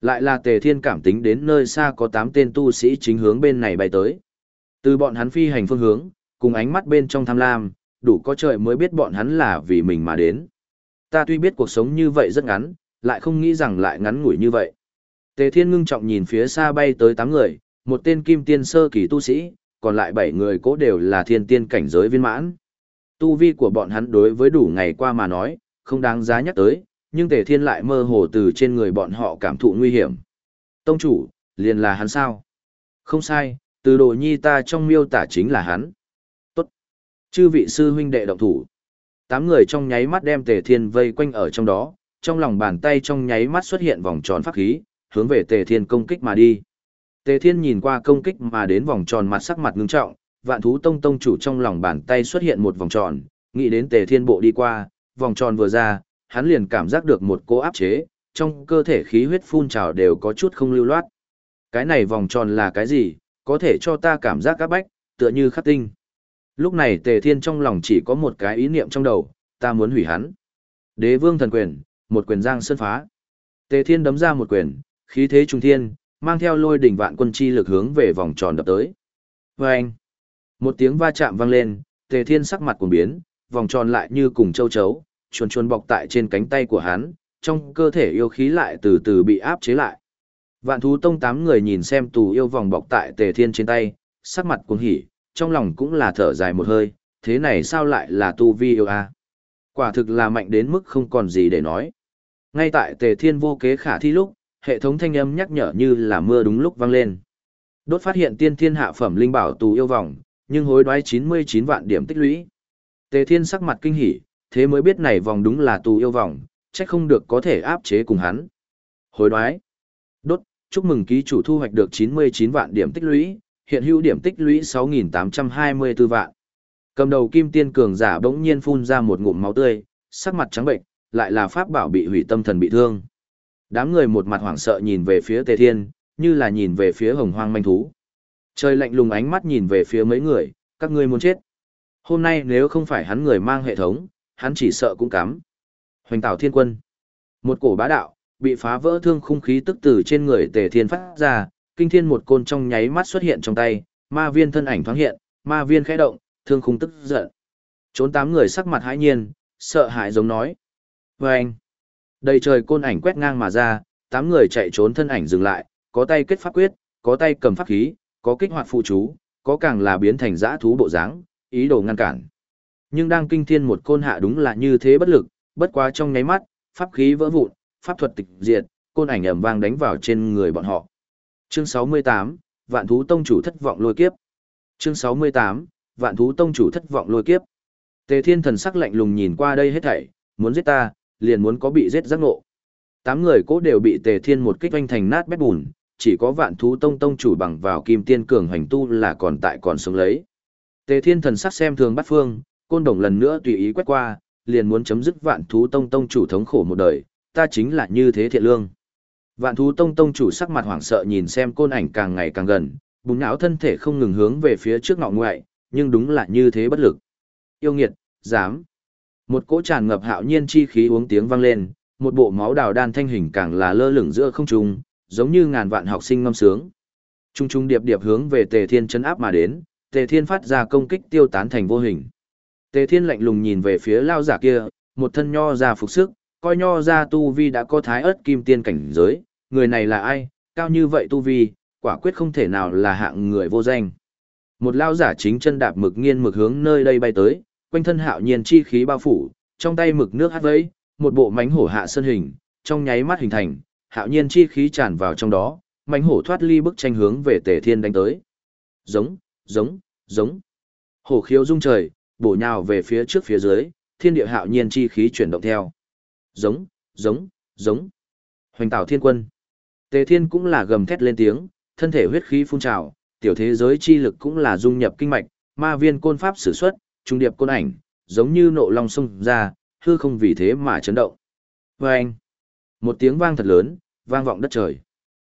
Lại là tề thiên cảm tính đến nơi xa có 8 tên tu sĩ chính hướng bên này bay tới. Từ bọn hắn phi hành phương hướng, cùng ánh mắt bên trong tham lam, đủ có trời mới biết bọn hắn là vì mình mà đến. Ta tuy biết cuộc sống như vậy rất ngắn, lại không nghĩ rằng lại ngắn ngủi như vậy. Tề Thiên ngưng trọng nhìn phía xa bay tới 8 người, một tên kim tiên sơ kỳ tu sĩ, còn lại 7 người cố đều là thiên tiên cảnh giới viên mãn. Tu vi của bọn hắn đối với đủ ngày qua mà nói, không đáng giá nhắc tới, nhưng Tề Thiên lại mơ hồ từ trên người bọn họ cảm thụ nguy hiểm. Tông chủ, liền là hắn sao? Không sai, từ đồ nhi ta trong miêu tả chính là hắn. Tốt. Chư vị sư huynh đệ động thủ. Tám người trong nháy mắt đem Tề Thiên vây quanh ở trong đó, trong lòng bàn tay trong nháy mắt xuất hiện vòng tròn pháp khí, hướng về Tề Thiên công kích mà đi. Tề Thiên nhìn qua công kích mà đến vòng tròn mặt sắc mặt ngưng trọng, vạn thú tông tông chủ trong lòng bàn tay xuất hiện một vòng tròn, nghĩ đến Tề Thiên bộ đi qua, vòng tròn vừa ra, hắn liền cảm giác được một cỗ áp chế, trong cơ thể khí huyết phun trào đều có chút không lưu loát. Cái này vòng tròn là cái gì, có thể cho ta cảm giác áp bách, tựa như khắc tinh. Lúc này Tề Thiên trong lòng chỉ có một cái ý niệm trong đầu, ta muốn hủy hắn. Đế vương thần quyền, một quyền giang sơn phá. Tề Thiên đấm ra một quyền, khí thế trung thiên, mang theo lôi đỉnh vạn quân chi lực hướng về vòng tròn đập tới. Vâng! Một tiếng va chạm vang lên, Tề Thiên sắc mặt cuồng biến, vòng tròn lại như cùng châu chấu, chuồn chuồn bọc tại trên cánh tay của hắn, trong cơ thể yêu khí lại từ từ bị áp chế lại. Vạn thú tông tám người nhìn xem tù yêu vòng bọc tại Tề Thiên trên tay, sắc mặt cuồng hỉ, trong lòng cũng là thở dài một hơi, thế này sao lại là tu vi yêu a? Quả thực là mạnh đến mức không còn gì để nói. Ngay tại Tề Thiên vô kế khả thi lúc, hệ thống thanh âm nhắc nhở như là mưa đúng lúc vang lên. Đốt phát hiện tiên thiên hạ phẩm linh bảo tù yêu vòng, nhưng hối đoái 99 vạn điểm tích lũy. Tề Thiên sắc mặt kinh hỉ, thế mới biết này vòng đúng là tù yêu vòng, chắc không được có thể áp chế cùng hắn. Hối đoái. Đốt, chúc mừng ký chủ thu hoạch được 99 vạn điểm tích lũy, hiện hữu điểm tích lũy 6.824 vạn. Cầm đầu kim tiên cường giả bỗng nhiên phun ra một ngụm máu tươi, sắc mặt trắng bệnh, lại là pháp bảo bị hủy tâm thần bị thương. Đám người một mặt hoảng sợ nhìn về phía Tề Thiên, như là nhìn về phía hồng hoang manh thú. Trời lạnh lùng ánh mắt nhìn về phía mấy người, các ngươi muốn chết. Hôm nay nếu không phải hắn người mang hệ thống, hắn chỉ sợ cũng cắm. Hoành tạo thiên quân. Một cổ bá đạo, bị phá vỡ thương khung khí tức từ trên người Tề Thiên phát ra, kinh thiên một côn trong nháy mắt xuất hiện trong tay, ma viên thân ảnh thoáng hiện, ma viên khẽ động, thương khung tức giận. Trốn tám người sắc mặt hãi nhiên, sợ hãi giống nói. Vâng! anh, đầy trời côn ảnh quét ngang mà ra, tám người chạy trốn thân ảnh dừng lại, có tay kết pháp quyết, có tay cầm pháp khí, có kích hoạt phụ chú, có càng là biến thành dã thú bộ dáng, ý đồ ngăn cản. Nhưng đang kinh thiên một côn hạ đúng là như thế bất lực, bất quá trong nháy mắt, pháp khí vỡ vụn, pháp thuật tịch diệt, côn ảnh ầm vang đánh vào trên người bọn họ. Chương 68, Vạn thú tông chủ thất vọng lôi kiếp. Chương 68, Vạn thú tông chủ thất vọng lôi kiếp. Tề Thiên thần sắc lạnh lùng nhìn qua đây hết thảy, muốn giết ta, liền muốn có bị giết giác ngộ. Tám người cố đều bị Tề Thiên một kích oanh thành nát bét bùn, chỉ có Vạn thú tông tông chủ bằng vào kim tiên cường hành tu là còn tại còn sống lấy. Tề Thiên thần sắc xem thường bắt phương, côn đồng lần nữa tùy ý quét qua, liền muốn chấm dứt Vạn thú tông tông chủ thống khổ một đời, ta chính là như thế thiện lương. Vạn thú tông tông chủ sắc mặt hoảng sợ nhìn xem côn ảnh càng ngày càng gần, bùng não thân thể không ngừng hướng về phía trước ngọ ngoại, nhưng đúng là như thế bất lực. Yêu nghiệt, dám. Một cỗ tràn ngập hạo nhiên chi khí uống tiếng vang lên, một bộ máu đào đan thanh hình càng là lơ lửng giữa không trung, giống như ngàn vạn học sinh ngâm sướng. Trung trung điệp điệp hướng về Tề Thiên chấn áp mà đến, Tề Thiên phát ra công kích tiêu tán thành vô hình. Tề Thiên lạnh lùng nhìn về phía lao giả kia, một thân nho ra phục sức, coi nho ra tu vi đã có thái ớt kim tiên cảnh giới, người này là ai, cao như vậy tu vi, quả quyết không thể nào là hạng người vô danh. Một lao giả chính chân đạp mực nghiên mực hướng nơi đây bay tới, quanh thân hạo nhiên chi khí bao phủ, trong tay mực nước hát vẫy, một bộ mánh hổ hạ sơn hình, trong nháy mắt hình thành, hạo nhiên chi khí tràn vào trong đó, mánh hổ thoát ly bức tranh hướng về tề thiên đánh tới. Giống, giống, giống. Hổ khiếu rung trời, bổ nhào về phía trước phía dưới, thiên địa hạo nhiên chi khí chuyển động theo. Giống, giống, giống. Hoành tạo thiên quân. Tề Thiên cũng là gầm thét lên tiếng, thân thể huyết khí phun trào, tiểu thế giới chi lực cũng là dung nhập kinh mạch, ma viên côn pháp sử xuất, trung điệp côn ảnh, giống như nộ long sông ra, hư không vì thế mà chấn động. Vâng! một tiếng vang thật lớn, vang vọng đất trời.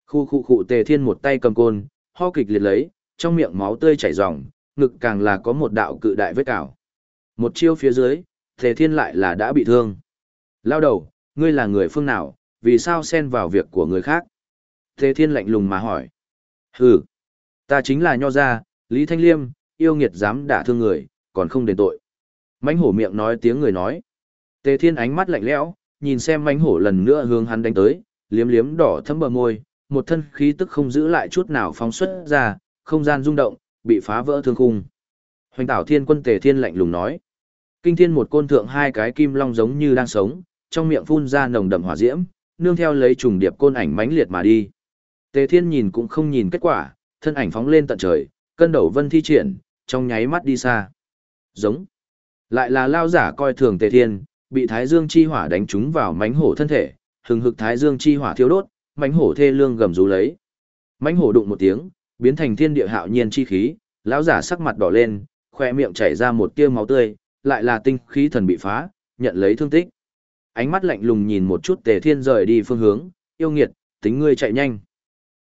Khu khu khu Tề Thiên một tay cầm côn, ho kịch liệt lấy, trong miệng máu tươi chảy ròng, ngực càng là có một đạo cự đại vết cào. Một chiêu phía dưới, Tề Thiên lại là đã bị thương. Lao đầu, ngươi là người phương nào, vì sao xen vào việc của người khác? Tề Thiên lạnh lùng mà hỏi. Hừ, ta chính là nho gia, Lý Thanh Liêm, yêu nghiệt dám đả thương người, còn không đền tội. Mánh hổ miệng nói tiếng người nói. Tề Thiên ánh mắt lạnh lẽo, nhìn xem mánh hổ lần nữa hướng hắn đánh tới, liếm liếm đỏ thấm bờ môi, một thân khí tức không giữ lại chút nào phóng xuất ra, không gian rung động, bị phá vỡ thương khung. Hoành tảo thiên quân Tề Thiên lạnh lùng nói. Kinh thiên một côn thượng hai cái kim long giống như đang sống, trong miệng phun ra nồng đậm hỏa diễm, nương theo lấy trùng điệp côn ảnh mãnh liệt mà đi. Tề Thiên nhìn cũng không nhìn kết quả, thân ảnh phóng lên tận trời, cân đầu vân thi triển, trong nháy mắt đi xa. Giống. Lại là lao giả coi thường Tề Thiên, bị Thái Dương chi hỏa đánh trúng vào mãnh hổ thân thể, hừng hực Thái Dương chi hỏa thiêu đốt, mãnh hổ thê lương gầm rú lấy. Mãnh hổ đụng một tiếng, biến thành thiên địa hạo nhiên chi khí, lão giả sắc mặt đỏ lên, khoe miệng chảy ra một tia máu tươi, lại là tinh khí thần bị phá, nhận lấy thương tích. Ánh mắt lạnh lùng nhìn một chút Tề Thiên rời đi phương hướng, yêu nghiệt, tính ngươi chạy nhanh.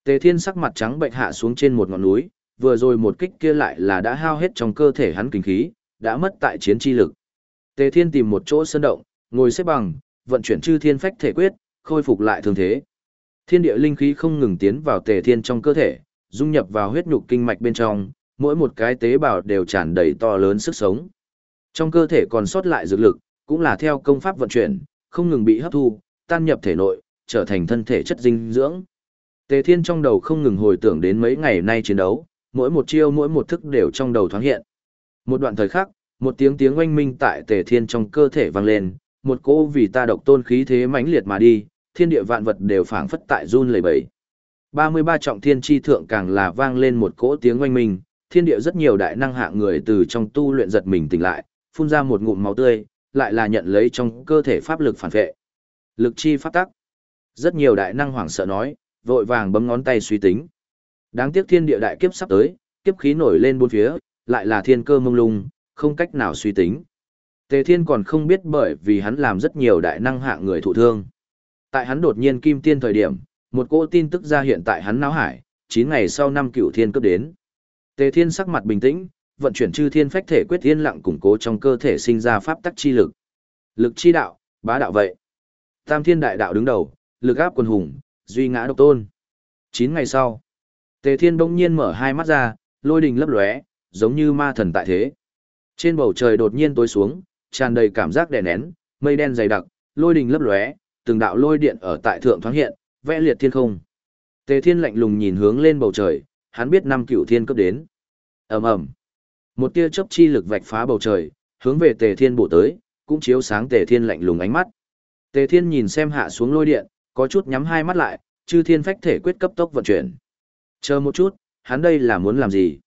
Tề Thiên sắc mặt trắng bệnh hạ xuống trên một ngọn núi, vừa rồi một kích kia lại là đã hao hết trong cơ thể hắn kinh khí, đã mất tại chiến chi lực. Tề Thiên tìm một chỗ sơn động, ngồi xếp bằng, vận chuyển chư thiên phách thể quyết, khôi phục lại thương thế. Thiên địa linh khí không ngừng tiến vào Tề Thiên trong cơ thể, dung nhập vào huyết nhục kinh mạch bên trong, mỗi một cái tế bào đều tràn đầy to lớn sức sống. Trong cơ thể còn sót lại dược lực, cũng là theo công pháp vận chuyển, không ngừng bị hấp thu, tan nhập thể nội, trở thành thân thể chất dinh dưỡng. Tề Thiên trong đầu không ngừng hồi tưởng đến mấy ngày nay chiến đấu, mỗi một chiêu mỗi một thức đều trong đầu thoáng hiện. Một đoạn thời khắc, một tiếng tiếng oanh minh tại Tề Thiên trong cơ thể vang lên, một cỗ vì ta độc tôn khí thế mãnh liệt mà đi, thiên địa vạn vật đều phảng phất tại run lẩy bẩy. 33 trọng thiên chi thượng càng là vang lên một cỗ tiếng oanh minh, thiên địa rất nhiều đại năng hạng người từ trong tu luyện giật mình tỉnh lại, phun ra một ngụm máu tươi, lại là nhận lấy trong cơ thể pháp lực phản vệ. Lực chi pháp tắc. Rất nhiều đại năng hoảng sợ nói, vội vàng bấm ngón tay suy tính. Đáng tiếc thiên địa đại kiếp sắp tới, kiếp khí nổi lên bốn phía, lại là thiên cơ mông lung, không cách nào suy tính. Tề Thiên còn không biết bởi vì hắn làm rất nhiều đại năng hạng người thụ thương. Tại hắn đột nhiên kim tiên thời điểm, một cỗ tin tức ra hiện tại hắn não hải, 9 ngày sau năm cửu thiên cấp đến. Tề Thiên sắc mặt bình tĩnh, vận chuyển chư thiên phách thể quyết yên lặng củng cố trong cơ thể sinh ra pháp tắc chi lực. Lực chi đạo, bá đạo vậy. Tam thiên đại đạo đứng đầu, lực áp quần hùng, duy ngã độc tôn. Chín ngày sau, Tề Thiên bỗng nhiên mở hai mắt ra, lôi đình lấp lóe, giống như ma thần tại thế. Trên bầu trời đột nhiên tối xuống, tràn đầy cảm giác đè nén, mây đen dày đặc, lôi đình lấp lóe, từng đạo lôi điện ở tại thượng thoáng hiện, vẽ liệt thiên không. Tề Thiên lạnh lùng nhìn hướng lên bầu trời, hắn biết năm cửu thiên cấp đến. Ầm ầm. Một tia chớp chi lực vạch phá bầu trời, hướng về Tề Thiên bổ tới, cũng chiếu sáng Tề Thiên lạnh lùng ánh mắt. Tề Thiên nhìn xem hạ xuống lôi điện, có chút nhắm hai mắt lại, chư thiên phách thể quyết cấp tốc vận chuyển. Chờ một chút, hắn đây là muốn làm gì?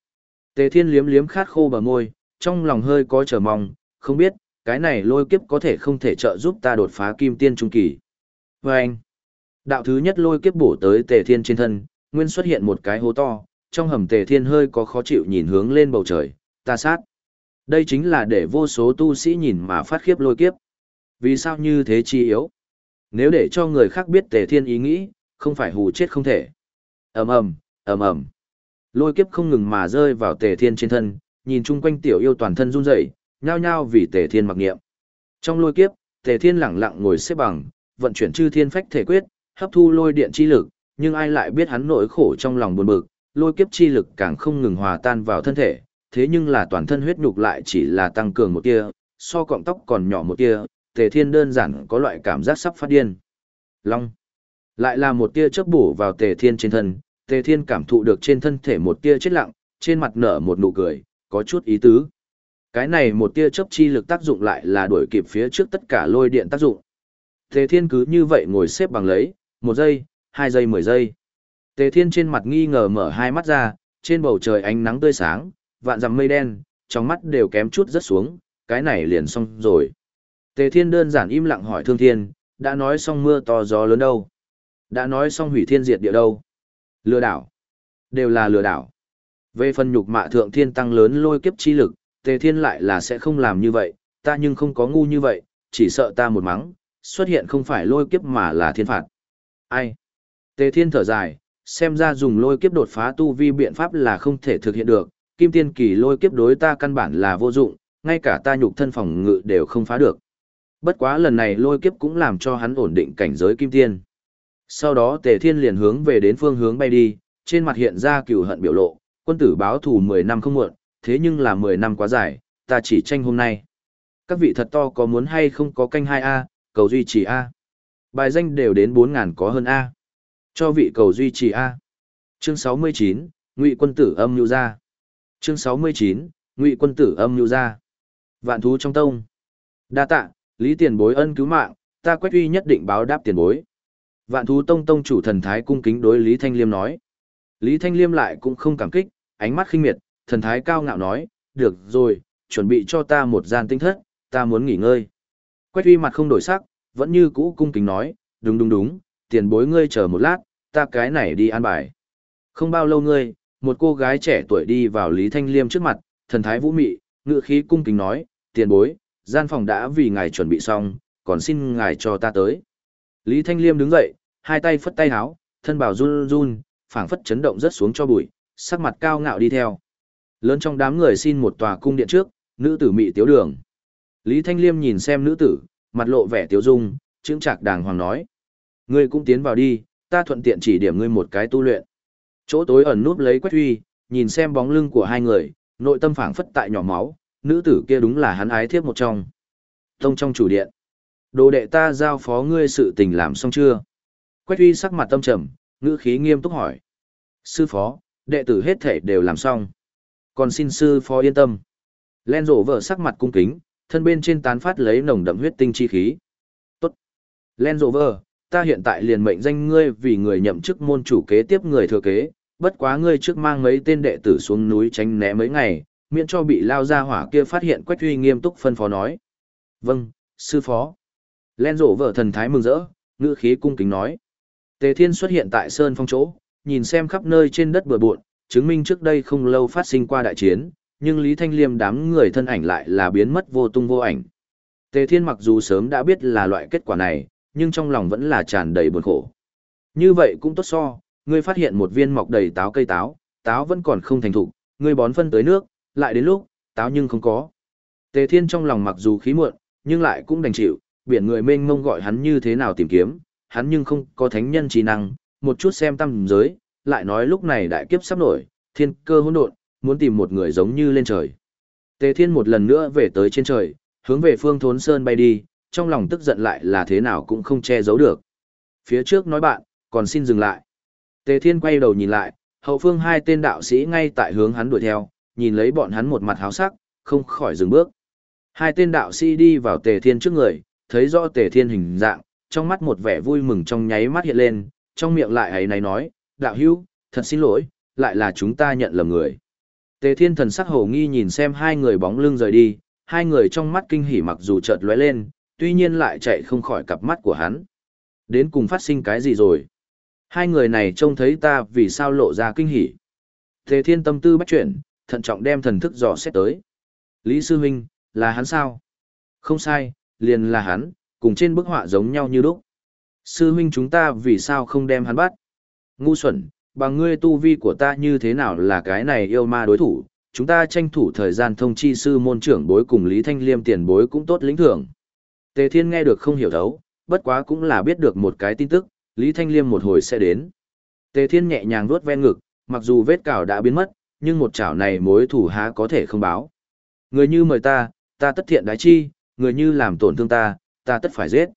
Tề Thiên liếm liếm khát khô bờ môi, trong lòng hơi có chờ mong, không biết, cái này lôi kiếp có thể không thể trợ giúp ta đột phá kim tiên trung kỳ. Vâng! anh, đạo thứ nhất lôi kiếp bổ tới Tề Thiên trên thân, nguyên xuất hiện một cái hố to, trong hầm Tề Thiên hơi có khó chịu nhìn hướng lên bầu trời, ta sát. Đây chính là để vô số tu sĩ nhìn mà phát khiếp lôi kiếp. Vì sao như thế chi yếu? Nếu để cho người khác biết Tề Thiên ý nghĩ, không phải hù chết không thể. Ầm ầm, ầm ầm. Lôi kiếp không ngừng mà rơi vào Tề Thiên trên thân, nhìn chung quanh tiểu yêu toàn thân run rẩy, nhao nhao vì Tề Thiên mặc niệm. Trong lôi kiếp, Tề Thiên lẳng lặng ngồi xếp bằng, vận chuyển chư thiên phách thể quyết, hấp thu lôi điện chi lực, nhưng ai lại biết hắn nỗi khổ trong lòng buồn bực, lôi kiếp chi lực càng không ngừng hòa tan vào thân thể, thế nhưng là toàn thân huyết nhục lại chỉ là tăng cường một tia, so cọng tóc còn nhỏ một tia, Tề Thiên đơn giản có loại cảm giác sắp phát điên. Long. Lại là một tia chớp bổ vào Tề Thiên trên thân, Tề Thiên cảm thụ được trên thân thể một tia chết lặng, trên mặt nở một nụ cười, có chút ý tứ. Cái này một tia chớp chi lực tác dụng lại là đuổi kịp phía trước tất cả lôi điện tác dụng. Tề Thiên cứ như vậy ngồi xếp bằng lấy, một giây, hai giây mười giây. Tề Thiên trên mặt nghi ngờ mở hai mắt ra, trên bầu trời ánh nắng tươi sáng, vạn dặm mây đen, trong mắt đều kém chút rất xuống, cái này liền xong rồi. Tề Thiên đơn giản im lặng hỏi Thương Thiên, đã nói xong mưa to gió lớn đâu? Đã nói xong hủy thiên diệt địa đâu? Lừa đảo. Đều là lừa đảo. Về phần nhục mạ thượng thiên tăng lớn lôi kiếp chi lực, Tề Thiên lại là sẽ không làm như vậy, ta nhưng không có ngu như vậy, chỉ sợ ta một mắng, xuất hiện không phải lôi kiếp mà là thiên phạt. Ai? Tề Thiên thở dài, xem ra dùng lôi kiếp đột phá tu vi biện pháp là không thể thực hiện được, kim tiên kỳ lôi kiếp đối ta căn bản là vô dụng, ngay cả ta nhục thân phòng ngự đều không phá được. Bất quá lần này lôi kiếp cũng làm cho hắn ổn định cảnh giới kim tiên. Sau đó Tề Thiên liền hướng về đến phương hướng bay đi, trên mặt hiện ra cừu hận biểu lộ, quân tử báo thù 10 năm không muộn, thế nhưng là 10 năm quá dài, ta chỉ tranh hôm nay. Các vị thật to có muốn hay không có canh 2A, cầu duy trì A. Bài danh đều đến 4.000 có hơn A. Cho vị cầu duy trì A. Chương 69, Ngụy quân tử âm nhu ra. Chương 69, Ngụy quân tử âm nhu ra. Vạn thú trong tông. Đa tạ, Lý Tiền Bối ân cứu mạng, ta quét uy nhất định báo đáp tiền bối. Vạn thú tông tông chủ thần thái cung kính đối Lý Thanh Liêm nói. Lý Thanh Liêm lại cũng không cảm kích, ánh mắt khinh miệt, thần thái cao ngạo nói, được rồi, chuẩn bị cho ta một gian tinh thất, ta muốn nghỉ ngơi. quách uy mặt không đổi sắc, vẫn như cũ cung kính nói, đúng đúng đúng, tiền bối ngươi chờ một lát, ta cái này đi an bài. Không bao lâu ngươi, một cô gái trẻ tuổi đi vào Lý Thanh Liêm trước mặt, thần thái vũ mị, ngự khí cung kính nói, tiền bối, gian phòng đã vì ngài chuẩn bị xong, còn xin ngài cho ta tới. Lý Thanh Liêm đứng dậy, hai tay phất tay háo, thân bảo run run, phảng phất chấn động rất xuống cho bụi, sắc mặt cao ngạo đi theo. Lớn trong đám người xin một tòa cung điện trước, nữ tử mị tiếu đường. Lý Thanh Liêm nhìn xem nữ tử, mặt lộ vẻ tiếu dung, chứng trạc đàng hoàng nói. Ngươi cũng tiến vào đi, ta thuận tiện chỉ điểm ngươi một cái tu luyện. Chỗ tối ẩn núp lấy quét huy, nhìn xem bóng lưng của hai người, nội tâm phảng phất tại nhỏ máu, nữ tử kia đúng là hắn ái thiếp một trong. Tông trong chủ điện. Đồ đệ ta giao phó ngươi sự tình làm xong chưa? Quách huy sắc mặt tâm trầm, ngữ khí nghiêm túc hỏi. Sư phó, đệ tử hết thể đều làm xong. Còn xin sư phó yên tâm. Len rổ vợ sắc mặt cung kính, thân bên trên tán phát lấy nồng đậm huyết tinh chi khí. Tốt. Len Rover, ta hiện tại liền mệnh danh ngươi vì người nhậm chức môn chủ kế tiếp người thừa kế, bất quá ngươi trước mang mấy tên đệ tử xuống núi tránh né mấy ngày, miễn cho bị lao ra hỏa kia phát hiện Quách Huy nghiêm túc phân phó nói. Vâng, sư phó. Len rổ vợ thần thái mừng rỡ, ngữ khí cung kính nói. Tề Thiên xuất hiện tại Sơn Phong chỗ, nhìn xem khắp nơi trên đất bừa bộn, chứng minh trước đây không lâu phát sinh qua đại chiến, nhưng Lý Thanh Liêm đám người thân ảnh lại là biến mất vô tung vô ảnh. Tề Thiên mặc dù sớm đã biết là loại kết quả này, nhưng trong lòng vẫn là tràn đầy buồn khổ. Như vậy cũng tốt so, ngươi phát hiện một viên mọc đầy táo cây táo, táo vẫn còn không thành thục, ngươi bón phân tới nước, lại đến lúc, táo nhưng không có. Tề Thiên trong lòng mặc dù khí muộn, nhưng lại cũng đành chịu, biển người mênh mông gọi hắn như thế nào tìm kiếm, hắn nhưng không có thánh nhân trí năng, một chút xem tâm giới, lại nói lúc này đại kiếp sắp nổi, thiên cơ hỗn độn, muốn tìm một người giống như lên trời. Tề Thiên một lần nữa về tới trên trời, hướng về phương thốn sơn bay đi, trong lòng tức giận lại là thế nào cũng không che giấu được. Phía trước nói bạn, còn xin dừng lại. Tề Thiên quay đầu nhìn lại, hậu phương hai tên đạo sĩ ngay tại hướng hắn đuổi theo, nhìn lấy bọn hắn một mặt háo sắc, không khỏi dừng bước. Hai tên đạo sĩ đi vào Tề Thiên trước người, thấy rõ Tề Thiên hình dạng, trong mắt một vẻ vui mừng trong nháy mắt hiện lên, trong miệng lại ấy này nói, đạo hữu, thật xin lỗi, lại là chúng ta nhận lầm người. Tề Thiên thần sắc hồ nghi nhìn xem hai người bóng lưng rời đi, hai người trong mắt kinh hỉ mặc dù chợt lóe lên, tuy nhiên lại chạy không khỏi cặp mắt của hắn. Đến cùng phát sinh cái gì rồi? Hai người này trông thấy ta vì sao lộ ra kinh hỉ. Tề Thiên tâm tư bắt chuyển, thận trọng đem thần thức dò xét tới. Lý Sư Huynh, là hắn sao? Không sai, liền là hắn, cùng trên bức họa giống nhau như lúc. Sư Huynh chúng ta vì sao không đem hắn bắt? Ngu xuẩn, bằng ngươi tu vi của ta như thế nào là cái này yêu ma đối thủ, chúng ta tranh thủ thời gian thông chi sư môn trưởng bối cùng Lý Thanh Liêm tiền bối cũng tốt lĩnh thưởng. Tề Thiên nghe được không hiểu thấu, bất quá cũng là biết được một cái tin tức, Lý Thanh Liêm một hồi sẽ đến. Tề Thiên nhẹ nhàng vuốt ven ngực, mặc dù vết cào đã biến mất, nhưng một chảo này mối thủ há có thể không báo. Người như mời ta, ta tất thiện đái chi, người như làm tổn thương ta, ta tất phải giết.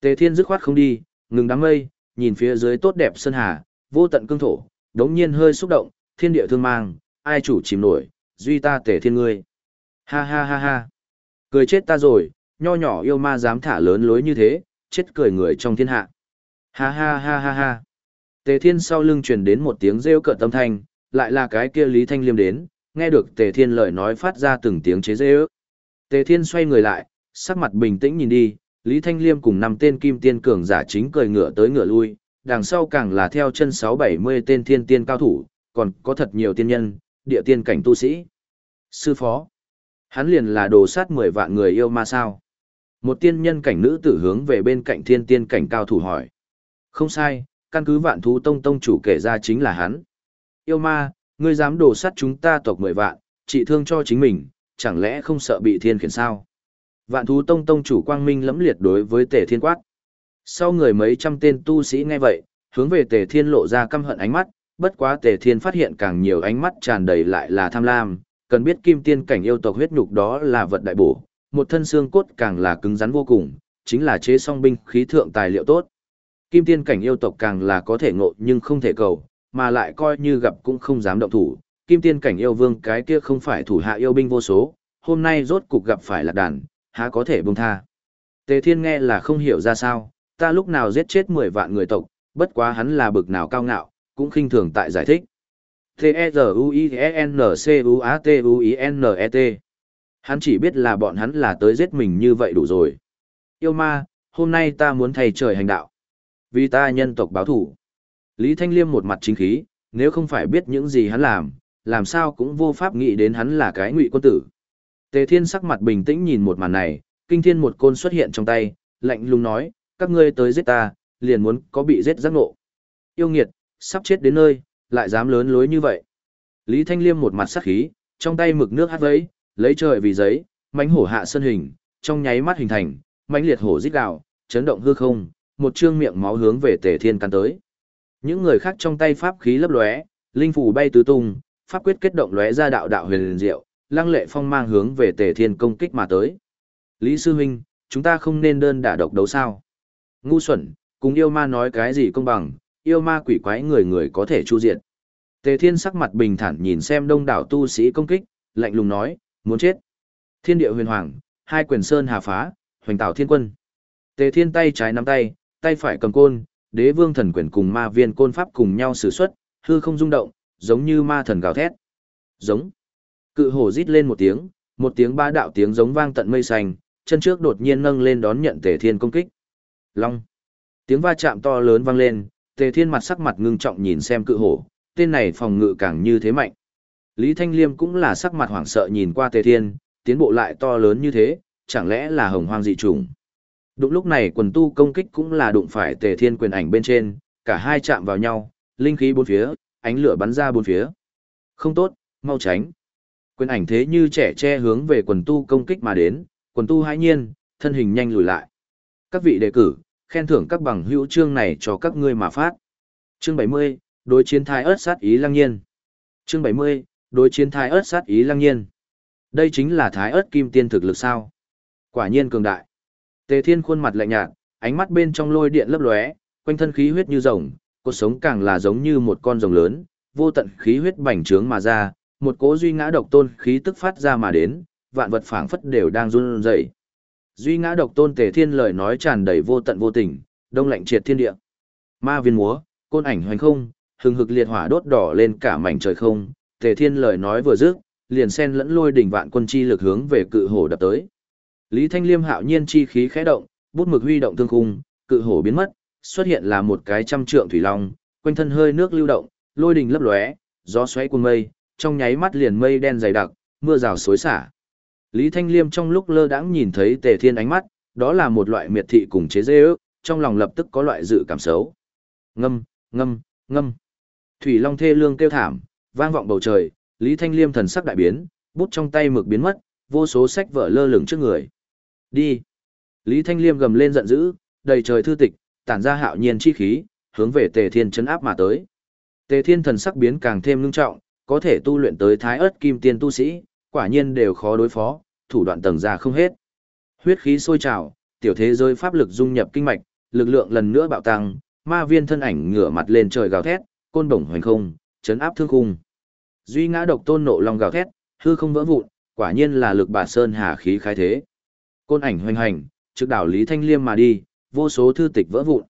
Tề Thiên dứt khoát không đi, ngừng đám mây, nhìn phía dưới tốt đẹp sơn hà, vô tận cương thổ, đống nhiên hơi xúc động, thiên địa thương mang, ai chủ chìm nổi, duy ta Tề Thiên ngươi. Ha ha ha ha. Cười chết ta rồi, nho nhỏ yêu ma dám thả lớn lối như thế, chết cười người trong thiên hạ. Ha ha ha ha ha. Tề Thiên sau lưng truyền đến một tiếng rêu cợt tâm thanh, lại là cái kia Lý Thanh Liêm đến, nghe được Tề Thiên lời nói phát ra từng tiếng chế rêu. Tề Thiên xoay người lại, sắc mặt bình tĩnh nhìn đi, Lý Thanh Liêm cùng năm tên kim tiên cường giả chính cười ngựa tới ngựa lui, đằng sau càng là theo chân sáu bảy mươi tên thiên tiên cao thủ, còn có thật nhiều tiên nhân, địa tiên cảnh tu sĩ. Sư phó, hắn liền là đồ sát mười vạn người yêu ma sao. Một tiên nhân cảnh nữ tử hướng về bên cạnh thiên tiên cảnh cao thủ hỏi. Không sai, căn cứ vạn thú tông tông chủ kể ra chính là hắn. Yêu ma, ngươi dám đồ sát chúng ta tộc mười vạn, trị thương cho chính mình, chẳng lẽ không sợ bị thiên khiển sao? Vạn thú tông tông chủ quang minh lẫm liệt đối với tề thiên quát. Sau người mấy trăm tên tu sĩ nghe vậy, hướng về Tề Thiên lộ ra căm hận ánh mắt, bất quá Tề Thiên phát hiện càng nhiều ánh mắt tràn đầy lại là tham lam, cần biết kim tiên cảnh yêu tộc huyết nhục đó là vật đại bổ, một thân xương cốt càng là cứng rắn vô cùng, chính là chế song binh khí thượng tài liệu tốt. Kim tiên cảnh yêu tộc càng là có thể ngộ nhưng không thể cầu, mà lại coi như gặp cũng không dám động thủ. Kim tiên cảnh yêu vương cái kia không phải thủ hạ yêu binh vô số, hôm nay rốt cục gặp phải lạc đàn, há có thể buông tha. Tề thiên nghe là không hiểu ra sao, ta lúc nào giết chết 10 vạn người tộc, bất quá hắn là bực nào cao ngạo, cũng khinh thường tại giải thích. T-E-Z-U-I-N-C-U-A-T-U-I-N-E-T Hắn chỉ biết là bọn hắn là tới giết mình như vậy đủ rồi. Yêu ma, hôm nay ta muốn thầy trời hành đạo. Vì ta nhân tộc báo thủ. Lý Thanh Liêm một mặt chính khí, nếu không phải biết những gì hắn làm, làm sao cũng vô pháp nghĩ đến hắn là cái ngụy quân tử. Tề Thiên sắc mặt bình tĩnh nhìn một màn này, kinh thiên một côn xuất hiện trong tay, lạnh lùng nói, các ngươi tới giết ta, liền muốn có bị giết giác ngộ. Yêu nghiệt, sắp chết đến nơi, lại dám lớn lối như vậy. Lý Thanh Liêm một mặt sắc khí, trong tay mực nước hát vấy, lấy trời vì giấy, mánh hổ hạ sân hình, trong nháy mắt hình thành, mánh liệt hổ rít gào, chấn động hư không, một trương miệng máu hướng về Tề Thiên căn tới. Những người khác trong tay pháp khí lấp lóe, linh phù bay tứ tung, pháp quyết kết động lóe ra đạo đạo huyền diệu, lăng lệ phong mang hướng về Tề Thiên công kích mà tới. Lý sư huynh, chúng ta không nên đơn đả độc đấu sao? Ngu xuẩn, cùng yêu ma nói cái gì công bằng, yêu ma quỷ quái người người có thể chu diệt. Tề Thiên sắc mặt bình thản nhìn xem đông đảo tu sĩ công kích, lạnh lùng nói, muốn chết. Thiên địa huyền hoàng, hai quyền sơn hà phá, hoành tạo thiên quân. Tề Thiên tay trái nắm tay, tay phải cầm côn, đế vương thần quyền cùng ma viên côn pháp cùng nhau sử xuất, hư không rung động, giống như ma thần gào thét. Giống. Cự hổ rít lên một tiếng, một tiếng ba đạo tiếng giống vang tận mây xanh, chân trước đột nhiên nâng lên đón nhận Tề Thiên công kích. Long. Tiếng va chạm to lớn vang lên, Tề Thiên mặt sắc mặt ngưng trọng nhìn xem cự hổ, tên này phòng ngự càng như thế mạnh. Lý Thanh Liêm cũng là sắc mặt hoảng sợ nhìn qua Tề Thiên, tiến bộ lại to lớn như thế, chẳng lẽ là hồng hoang dị trùng. Đụng lúc này quần tu công kích cũng là đụng phải Tề Thiên quyền ảnh bên trên, cả hai chạm vào nhau, linh khí bốn phía, ánh lửa bắn ra bốn phía. Không tốt, mau tránh. Quyền ảnh thế như trẻ che hướng về quần tu công kích mà đến, quần tu hãi nhiên, thân hình nhanh lùi lại. Các vị đề cử, khen thưởng các bằng hữu chương này cho các ngươi mà phát. Chương 70, đối chiến thái ớt sát ý lăng nhiên. Chương 70, đối chiến thái ớt sát ý lăng nhiên. Đây chính là thái ớt kim tiên thực lực sao? Quả nhiên cường đại. Tề Thiên khuôn mặt lạnh nhạt, ánh mắt bên trong lôi điện lấp lóe, quanh thân khí huyết như rồng, cuộc sống càng là giống như một con rồng lớn, vô tận khí huyết bành trướng mà ra, một cỗ duy ngã độc tôn khí tức phát ra mà đến, vạn vật phảng phất đều đang run rẩy. Duy ngã độc tôn Tề Thiên lời nói tràn đầy vô tận vô tình, đông lạnh triệt thiên địa. Ma viên múa, côn ảnh hoành không, hừng hực liệt hỏa đốt đỏ lên cả mảnh trời không, Tề Thiên lời nói vừa dứt, liền xen lẫn lôi đỉnh vạn quân chi lực hướng về cự hổ đập tới. Lý Thanh Liêm hạo nhiên chi khí khẽ động, bút mực huy động tương khung, cự hổ biến mất, xuất hiện là một cái trăm trượng thủy long, quanh thân hơi nước lưu động, lôi đình lấp lóe, gió xoáy cuồng mây, trong nháy mắt liền mây đen dày đặc, mưa rào xối xả. Lý Thanh Liêm trong lúc lơ đãng nhìn thấy Tề Thiên ánh mắt, đó là một loại miệt thị cùng chế dê ước, trong lòng lập tức có loại dự cảm xấu. Ngâm, ngâm, ngâm. Thủy Long thê lương kêu thảm, vang vọng bầu trời, Lý Thanh Liêm thần sắc đại biến, bút trong tay mực biến mất, vô số sách vở lơ lửng trước người. Đi. Lý Thanh Liêm gầm lên giận dữ, đầy trời thư tịch, tản ra hạo nhiên chi khí, hướng về Tề Thiên chấn áp mà tới. Tề Thiên thần sắc biến càng thêm ngưng trọng, có thể tu luyện tới Thái Ức Kim Tiên tu sĩ, quả nhiên đều khó đối phó, thủ đoạn tầng ra không hết. Huyết khí sôi trào, tiểu thế giới pháp lực dung nhập kinh mạch, lực lượng lần nữa bạo tăng, ma viên thân ảnh ngửa mặt lên trời gào thét, côn bổng hoành không, chấn áp thương khung. Duy ngã độc tôn nộ long gào thét, hư không vỡ vụn, quả nhiên là lực bà sơn hà khí khai thế. Côn ảnh hoành hành, trước đảo Lý Thanh Liêm mà đi, vô số thư tịch vỡ vụn.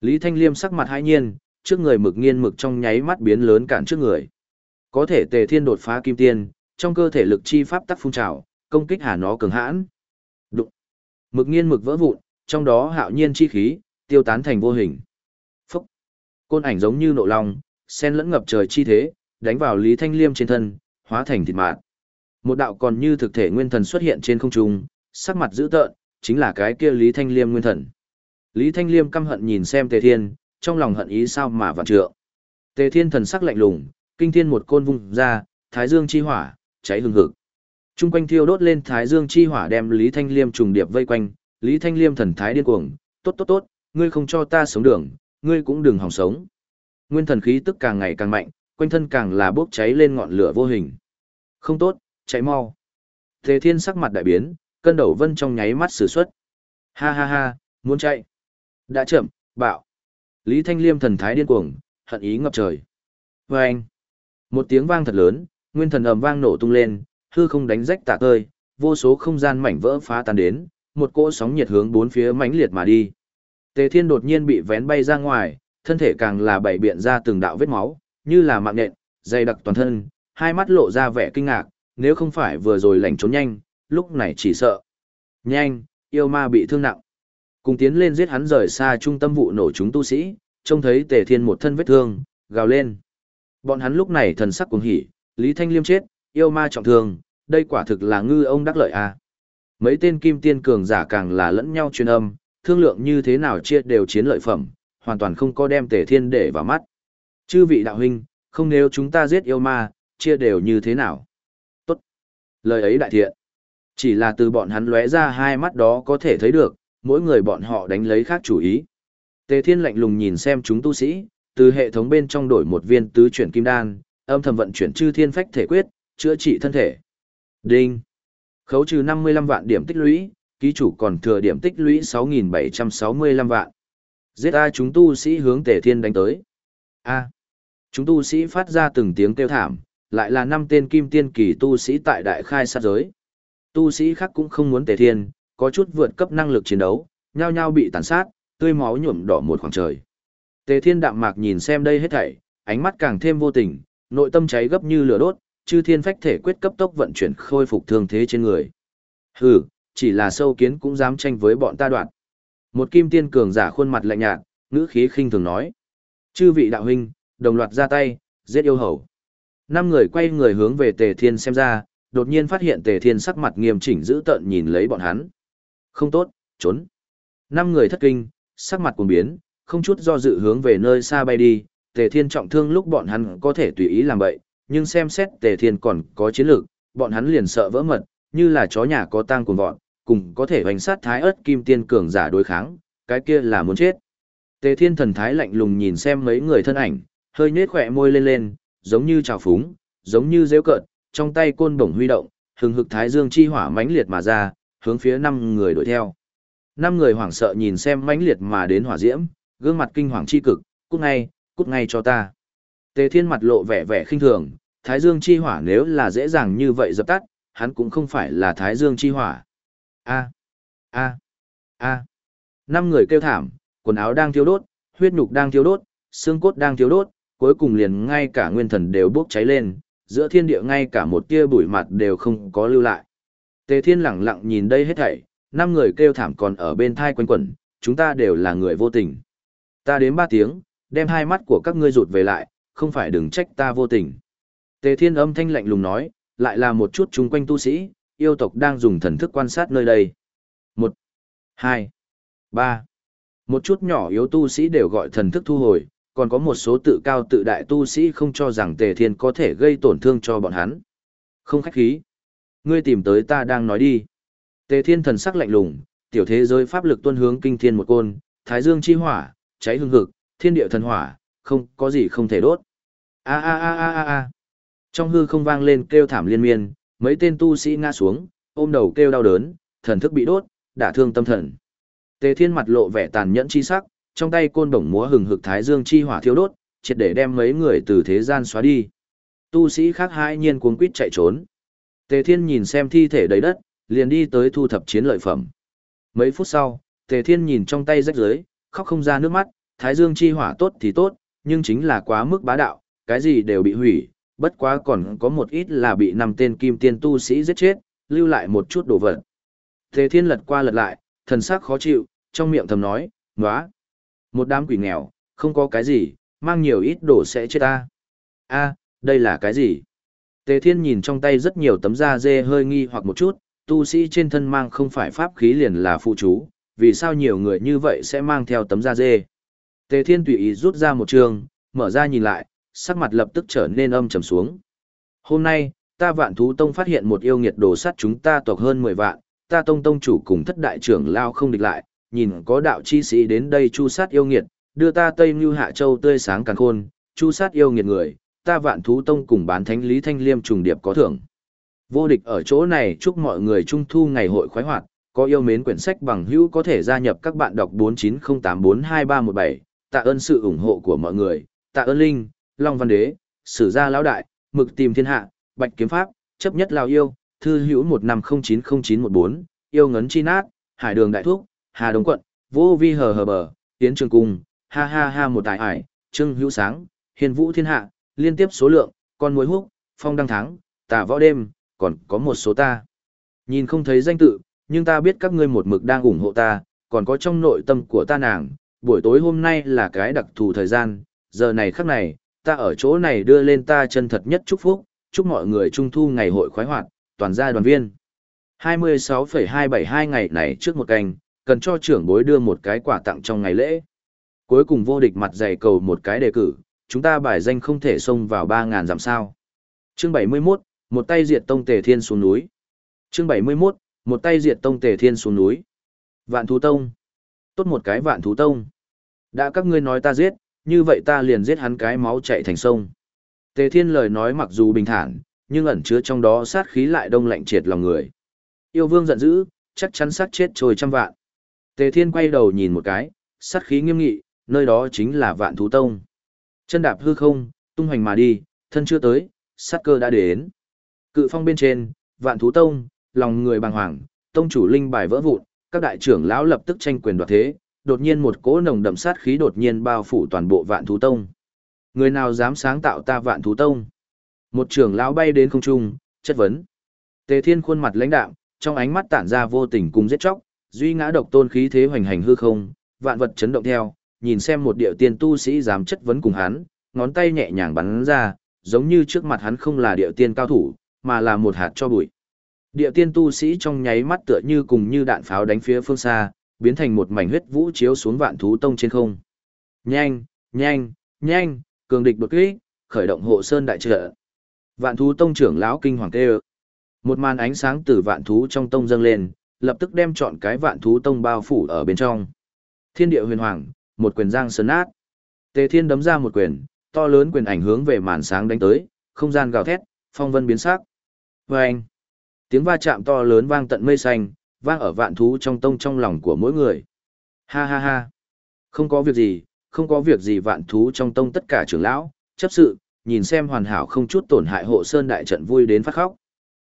Lý Thanh Liêm sắc mặt hai nhiên, trước người mực nghiên mực trong nháy mắt biến lớn cản trước người. Có thể tề thiên đột phá kim tiên, trong cơ thể lực chi pháp tắc phun trào, công kích hà nó cường hãn. Đụng. Mực nghiên mực vỡ vụn, trong đó hạo nhiên chi khí, tiêu tán thành vô hình. Phúc. Côn ảnh giống như nộ long, sen lẫn ngập trời chi thế, đánh vào Lý Thanh Liêm trên thân, hóa thành thịt mạt. Một đạo còn như thực thể nguyên thần xuất hiện trên không trung, sắc mặt dữ tợn, chính là cái kia Lý Thanh Liêm nguyên thần. Lý Thanh Liêm căm hận nhìn xem Tề Thiên, trong lòng hận ý sao mà vạn trượng. Tề Thiên thần sắc lạnh lùng, kinh thiên một côn vung ra, thái dương chi hỏa, cháy hừng hực. Trung quanh thiêu đốt lên thái dương chi hỏa đem Lý Thanh Liêm trùng điệp vây quanh, Lý Thanh Liêm thần thái điên cuồng, tốt tốt tốt, ngươi không cho ta sống đường, ngươi cũng đừng hòng sống. Nguyên thần khí tức càng ngày càng mạnh, quanh thân càng là bốc cháy lên ngọn lửa vô hình. Không tốt, chạy mau. Tề Thiên sắc mặt đại biến, cân đầu vân trong nháy mắt sử xuất. Ha ha ha, muốn chạy. Đã chậm, bạo. Lý Thanh Liêm thần thái điên cuồng, hận ý ngập trời. Vâng. anh. Một tiếng vang thật lớn, nguyên thần ầm vang nổ tung lên, hư không đánh rách tạc tơi, vô số không gian mảnh vỡ phá tan đến, một cỗ sóng nhiệt hướng bốn phía mãnh liệt mà đi. Tề Thiên đột nhiên bị vén bay ra ngoài, thân thể càng là bảy biện ra từng đạo vết máu, như là mạng nện, dày đặc toàn thân, hai mắt lộ ra vẻ kinh ngạc, nếu không phải vừa rồi lảnh trốn nhanh, lúc này chỉ sợ. Nhanh, yêu ma bị thương nặng. Cùng tiến lên giết hắn rời xa trung tâm vụ nổ chúng tu sĩ, trông thấy Tề Thiên một thân vết thương, gào lên. Bọn hắn lúc này thần sắc cuồng hỉ, Lý Thanh Liêm chết, yêu ma trọng thương, đây quả thực là ngư ông đắc lợi à. Mấy tên kim tiên cường giả càng là lẫn nhau truyền âm, thương lượng như thế nào chia đều chiến lợi phẩm, hoàn toàn không có đem Tề Thiên để vào mắt. Chư vị đạo huynh, không nếu chúng ta giết yêu ma, chia đều như thế nào? Tốt. Lời ấy đại thiện. Chỉ là từ bọn hắn lóe ra hai mắt đó có thể thấy được, mỗi người bọn họ đánh lấy khác chủ ý. Tề Thiên lạnh lùng nhìn xem chúng tu sĩ, từ hệ thống bên trong đổi một viên tứ chuyển kim đan, âm thầm vận chuyển chư thiên phách thể quyết, chữa trị thân thể. Đinh. Khấu trừ 55 vạn điểm tích lũy, ký chủ còn thừa điểm tích lũy 6.765 vạn. Giết A chúng tu sĩ hướng Tề Thiên đánh tới. A. Chúng tu sĩ phát ra từng tiếng kêu thảm, lại là năm tên kim tiên kỳ tu sĩ tại đại khai sát giới. Tu sĩ khác cũng không muốn Tề Thiên, có chút vượt cấp năng lực chiến đấu, nhao nhao bị tàn sát, tươi máu nhuộm đỏ một khoảng trời. Tề Thiên đạm mạc nhìn xem đây hết thảy, ánh mắt càng thêm vô tình, nội tâm cháy gấp như lửa đốt, chư thiên phách thể quyết cấp tốc vận chuyển khôi phục thương thế trên người. Hừ, chỉ là sâu kiến cũng dám tranh với bọn ta đoạn. Một kim tiên cường giả khuôn mặt lạnh nhạt, ngữ khí khinh thường nói. Chư vị đạo huynh, đồng loạt ra tay, giết yêu hầu. Năm người quay người hướng về Tề Thiên xem ra, đột nhiên phát hiện Tề Thiên sắc mặt nghiêm chỉnh giữ tợn nhìn lấy bọn hắn. Không tốt, trốn. Năm người thất kinh, sắc mặt cuồng biến, không chút do dự hướng về nơi xa bay đi, Tề Thiên trọng thương lúc bọn hắn có thể tùy ý làm vậy, nhưng xem xét Tề Thiên còn có chiến lược, bọn hắn liền sợ vỡ mật, như là chó nhà có tang cuồng vọn, cùng có thể hoành sát thái ớt kim tiên cường giả đối kháng, cái kia là muốn chết. Tề Thiên thần thái lạnh lùng nhìn xem mấy người thân ảnh, hơi nhếch khỏe môi lên lên, giống như trào phúng, giống như rêu cợt, trong tay côn bổng huy động, hừng hực thái dương chi hỏa mãnh liệt mà ra, hướng phía năm người đuổi theo. Năm người hoảng sợ nhìn xem mãnh liệt mà đến hỏa diễm, gương mặt kinh hoàng chi cực, cút ngay, cút ngay cho ta. Tề Thiên mặt lộ vẻ vẻ khinh thường, Thái Dương chi hỏa nếu là dễ dàng như vậy dập tắt, hắn cũng không phải là Thái Dương chi hỏa. A, a, a. Năm người kêu thảm, quần áo đang thiêu đốt, huyết nhục đang thiêu đốt, xương cốt đang thiêu đốt, cuối cùng liền ngay cả nguyên thần đều bốc cháy lên, giữa thiên địa ngay cả một tia bụi mặt đều không có lưu lại. Tề Thiên lặng lặng nhìn đây hết thảy, năm người kêu thảm còn ở bên thai quanh quẩn, chúng ta đều là người vô tình. Ta đến ba tiếng, đem hai mắt của các ngươi rụt về lại, không phải đừng trách ta vô tình. Tề Thiên âm thanh lạnh lùng nói, lại là một chút chung quanh tu sĩ, yêu tộc đang dùng thần thức quan sát nơi đây. Một, hai, ba. Một chút nhỏ yếu tu sĩ đều gọi thần thức thu hồi, còn có một số tự cao tự đại tu sĩ không cho rằng Tề Thiên có thể gây tổn thương cho bọn hắn. Không khách khí. Ngươi tìm tới ta đang nói đi. Tề Thiên thần sắc lạnh lùng, tiểu thế giới pháp lực tuân hướng kinh thiên một côn, thái dương chi hỏa, cháy hương hực, thiên địa thần hỏa, không có gì không thể đốt. A a a a a a. Trong hư không vang lên kêu thảm liên miên, mấy tên tu sĩ ngã xuống, ôm đầu kêu đau đớn, thần thức bị đốt, đả thương tâm thần. Tề Thiên mặt lộ vẻ tàn nhẫn chi sắc, trong tay côn bổng múa hừng hực thái dương chi hỏa thiêu đốt, triệt để đem mấy người từ thế gian xóa đi. Tu sĩ khác hai nhiên cuống quít chạy trốn. Tề Thiên nhìn xem thi thể đầy đất, liền đi tới thu thập chiến lợi phẩm. Mấy phút sau, Tề Thiên nhìn trong tay rách rưới, khóc không ra nước mắt, Thái Dương chi hỏa tốt thì tốt, nhưng chính là quá mức bá đạo, cái gì đều bị hủy, bất quá còn có một ít là bị năm tên kim tiên tu sĩ giết chết, lưu lại một chút đồ vật. Tề Thiên lật qua lật lại, thần sắc khó chịu, trong miệng thầm nói, "Nóa, một đám quỷ nghèo, không có cái gì, mang nhiều ít đồ sẽ chết ta." A, đây là cái gì? Tề Thiên nhìn trong tay rất nhiều tấm da dê hơi nghi hoặc một chút, tu sĩ trên thân mang không phải pháp khí liền là phụ chú, vì sao nhiều người như vậy sẽ mang theo tấm da dê. Tề Thiên tùy ý rút ra một trường, mở ra nhìn lại, sắc mặt lập tức trở nên âm trầm xuống. Hôm nay, ta vạn thú tông phát hiện một yêu nghiệt đồ sắt chúng ta tộc hơn 10 vạn, ta tông tông chủ cùng thất đại trưởng lao không địch lại, nhìn có đạo chi sĩ đến đây chu sát yêu nghiệt, đưa ta Tây Mưu Hạ Châu tươi sáng càng khôn, chu sát yêu nghiệt người, ta vạn thú tông cùng bán thánh lý thanh liêm trùng điệp có thưởng. Vô địch ở chỗ này chúc mọi người trung thu ngày hội khoái hoạt, có yêu mến quyển sách bằng hữu có thể gia nhập các bạn đọc 4908423317, tạ ơn sự ủng hộ của mọi người, tạ ơn Linh, Long Văn Đế, Sử gia Lão Đại, Mực Tìm Thiên Hạ, Bạch Kiếm Pháp, chấp nhất Lào Yêu, Thư hữu 15090914, Yêu Ngấn Chi Nát, Hải Đường Đại Thuốc, Hà Đông Quận, Vô Vi Hờ Hờ Bờ, Tiến Trường Cung, Ha Ha Ha một tài ải, Trưng Hữu Sáng, Hiền Vũ Thiên Hạ, liên tiếp số lượng, con Muối húc, phong đăng thắng, tả võ đêm, còn có một số ta. Nhìn không thấy danh tự, nhưng ta biết các ngươi một mực đang ủng hộ ta, còn có trong nội tâm của ta nàng, buổi tối hôm nay là cái đặc thù thời gian, giờ này khắc này, ta ở chỗ này đưa lên ta chân thật nhất chúc phúc, chúc mọi người trung thu ngày hội khoái hoạt, toàn gia đoàn viên. 26,272 ngày này trước một canh, cần cho trưởng bối đưa một cái quà tặng trong ngày lễ. Cuối cùng vô địch mặt dày cầu một cái đề cử, chúng ta bài danh không thể xông vào 3.000 giảm sao. Chương 71, một tay diệt tông tề thiên xuống núi. Chương 71, một tay diệt tông tề thiên xuống núi. Vạn thú tông. Tốt một cái vạn thú tông. Đã các ngươi nói ta giết, như vậy ta liền giết hắn cái máu chạy thành sông. Tề thiên lời nói mặc dù bình thản, nhưng ẩn chứa trong đó sát khí lại đông lạnh triệt lòng người. Yêu vương giận dữ, chắc chắn sát chết trôi trăm vạn. Tề thiên quay đầu nhìn một cái, sát khí nghiêm nghị, nơi đó chính là vạn thú tông. Chân đạp hư không, tung hoành mà đi, thân chưa tới, sát cơ đã đến. Cự phong bên trên, vạn thú tông, lòng người bàng hoàng, tông chủ linh bài vỡ vụn, các đại trưởng lão lập tức tranh quyền đoạt thế, đột nhiên một cỗ nồng đậm sát khí đột nhiên bao phủ toàn bộ vạn thú tông. Người nào dám sáng tạo ta vạn thú tông? Một trưởng lão bay đến không trung, chất vấn. Tề Thiên khuôn mặt lãnh đạm, trong ánh mắt tản ra vô tình cùng giết chóc, duy ngã độc tôn khí thế hoành hành hư không, vạn vật chấn động theo, nhìn xem một điệu tiên tu sĩ dám chất vấn cùng hắn, ngón tay nhẹ nhàng bắn ra, giống như trước mặt hắn không là điệu tiên cao thủ, mà là một hạt cho bụi. Địa tiên tu sĩ trong nháy mắt tựa như cùng như đạn pháo đánh phía phương xa, biến thành một mảnh huyết vũ chiếu xuống vạn thú tông trên không. Nhanh, nhanh, nhanh, cường địch đột kích, khởi động hộ sơn đại trợ. Vạn thú tông trưởng lão kinh hoàng kêu. Một màn ánh sáng từ vạn thú trong tông dâng lên, lập tức đem chọn cái vạn thú tông bao phủ ở bên trong. Thiên địa huyền hoàng, một quyền giang sơn nát. Tề Thiên đấm ra một quyền, to lớn quyền ảnh hướng về màn sáng đánh tới, không gian gào thét, phong vân biến sắc. Vâng! Tiếng va chạm to lớn vang tận mây xanh, vang ở vạn thú trong tông trong lòng của mỗi người. Ha ha ha! Không có việc gì, không có việc gì vạn thú trong tông tất cả trưởng lão, chấp sự, nhìn xem hoàn hảo không chút tổn hại hộ sơn đại trận vui đến phát khóc.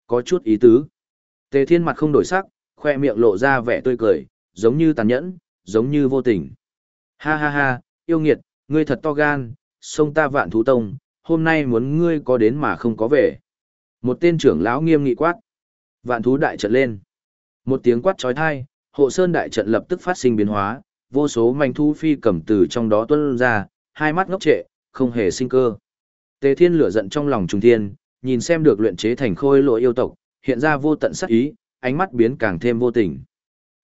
Có chút ý tứ. Tề thiên mặt không đổi sắc, khoe miệng lộ ra vẻ tươi cười, giống như tàn nhẫn, giống như vô tình. Ha ha ha, yêu nghiệt, ngươi thật to gan, sông ta vạn thú tông, hôm nay muốn ngươi có đến mà không có về. Một tên trưởng lão nghiêm nghị quát. Vạn thú đại trận lên. Một tiếng quát trói thai, hộ sơn đại trận lập tức phát sinh biến hóa, vô số manh thu phi cầm từ trong đó tuân ra, hai mắt ngốc trệ, không hề sinh cơ. Tề thiên lửa giận trong lòng Trung thiên, nhìn xem được luyện chế thành khôi lộ yêu tộc, hiện ra vô tận sắc ý, ánh mắt biến càng thêm vô tình.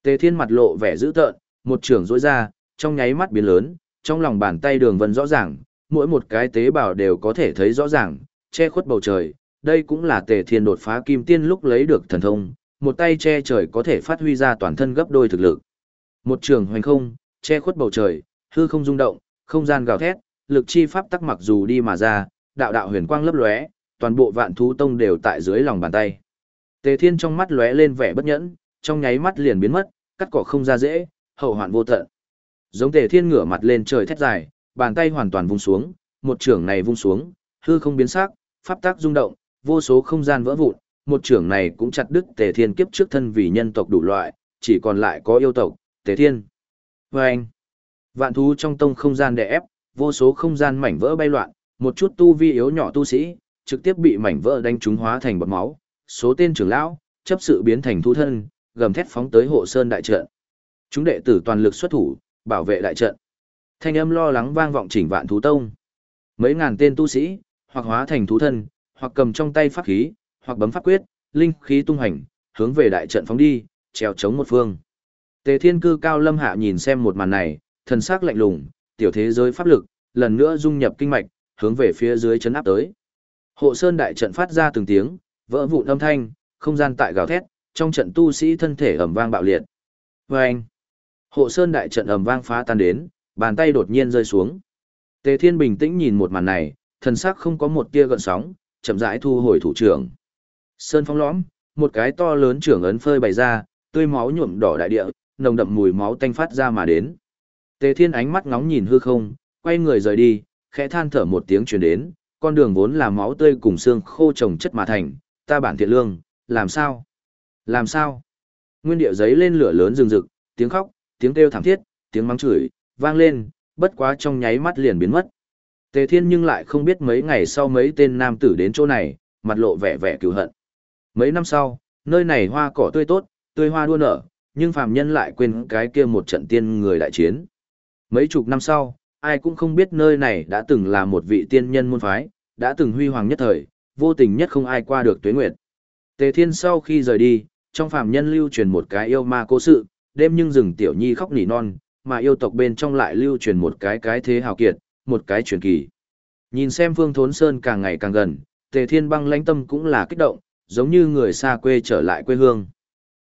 Tề thiên mặt lộ vẻ dữ tợn, một trường rỗi ra, trong nháy mắt biến lớn, trong lòng bàn tay đường vân rõ ràng, mỗi một cái tế bào đều có thể thấy rõ ràng, che khuất bầu trời. Đây cũng là tề thiên đột phá kim tiên lúc lấy được thần thông, một tay che trời có thể phát huy ra toàn thân gấp đôi thực lực. Một trường hoành không, che khuất bầu trời, hư không rung động, không gian gào thét, lực chi pháp tắc mặc dù đi mà ra, đạo đạo huyền quang lấp lóe, toàn bộ vạn thú tông đều tại dưới lòng bàn tay. Tề Thiên trong mắt lóe lên vẻ bất nhẫn, trong nháy mắt liền biến mất, cắt cỏ không ra dễ, hậu hoạn vô tận. Giống Tề Thiên ngửa mặt lên trời thét dài, bàn tay hoàn toàn vung xuống, một trường này vung xuống, hư không biến sắc, pháp tắc rung động, vô số không gian vỡ vụn, một trưởng này cũng chặt đứt Tề Thiên kiếp trước thân vì nhân tộc đủ loại, chỉ còn lại có yêu tộc, Tề Thiên. Vâng! Vạn thú trong tông không gian đè ép, vô số không gian mảnh vỡ bay loạn, một chút tu vi yếu nhỏ tu sĩ, trực tiếp bị mảnh vỡ đánh trúng hóa thành bọt máu, số tên trưởng lão, chấp sự biến thành thu thân, gầm thét phóng tới hộ sơn đại trận. Chúng đệ tử toàn lực xuất thủ, bảo vệ đại trận. Thanh âm lo lắng vang vọng chỉnh vạn thú tông. Mấy ngàn tên tu sĩ, hoặc hóa thành thú thân, hoặc cầm trong tay pháp khí, hoặc bấm pháp quyết, linh khí tung hành, hướng về đại trận phóng đi, treo chống một phương. Tề Thiên Cư cao lâm hạ nhìn xem một màn này, thần sắc lạnh lùng, tiểu thế giới pháp lực, lần nữa dung nhập kinh mạch, hướng về phía dưới chấn áp tới. Hộ Sơn đại trận phát ra từng tiếng, vỡ vụn âm thanh, không gian tại gào thét, trong trận tu sĩ thân thể ầm vang bạo liệt. Và anh, Hộ sơn đại trận ầm vang phá tan đến, bàn tay đột nhiên rơi xuống. Tề Thiên bình tĩnh nhìn một màn này, thần sắc không có một tia gợn sóng, chậm rãi thu hồi thủ trưởng. Sơn phong lõm, một cái to lớn trưởng ấn phơi bày ra, tươi máu nhuộm đỏ đại địa, nồng đậm mùi máu tanh phát ra mà đến. Tề Thiên ánh mắt ngóng nhìn hư không, quay người rời đi, khẽ than thở một tiếng truyền đến, con đường vốn là máu tươi cùng xương khô trồng chất mà thành, ta bản thiện lương, làm sao? Làm sao? Nguyên điệu giấy lên lửa lớn rừng rực, tiếng khóc, tiếng kêu thảm thiết, tiếng mắng chửi, vang lên, bất quá trong nháy mắt liền biến mất. Tề Thiên nhưng lại không biết mấy ngày sau mấy tên nam tử đến chỗ này, mặt lộ vẻ vẻ cừu hận. Mấy năm sau, nơi này hoa cỏ tươi tốt, tươi hoa đua nở, nhưng phàm nhân lại quên cái kia một trận tiên người đại chiến. Mấy chục năm sau, ai cũng không biết nơi này đã từng là một vị tiên nhân môn phái, đã từng huy hoàng nhất thời, vô tình nhất không ai qua được tuế nguyệt. Tề Thiên sau khi rời đi, trong phàm nhân lưu truyền một cái yêu ma cố sự, đêm nhưng rừng tiểu nhi khóc nỉ non, mà yêu tộc bên trong lại lưu truyền một cái cái thế hào kiệt, một cái truyền kỳ. Nhìn xem Phương Thốn Sơn càng ngày càng gần, Tề Thiên băng lãnh tâm cũng là kích động, giống như người xa quê trở lại quê hương.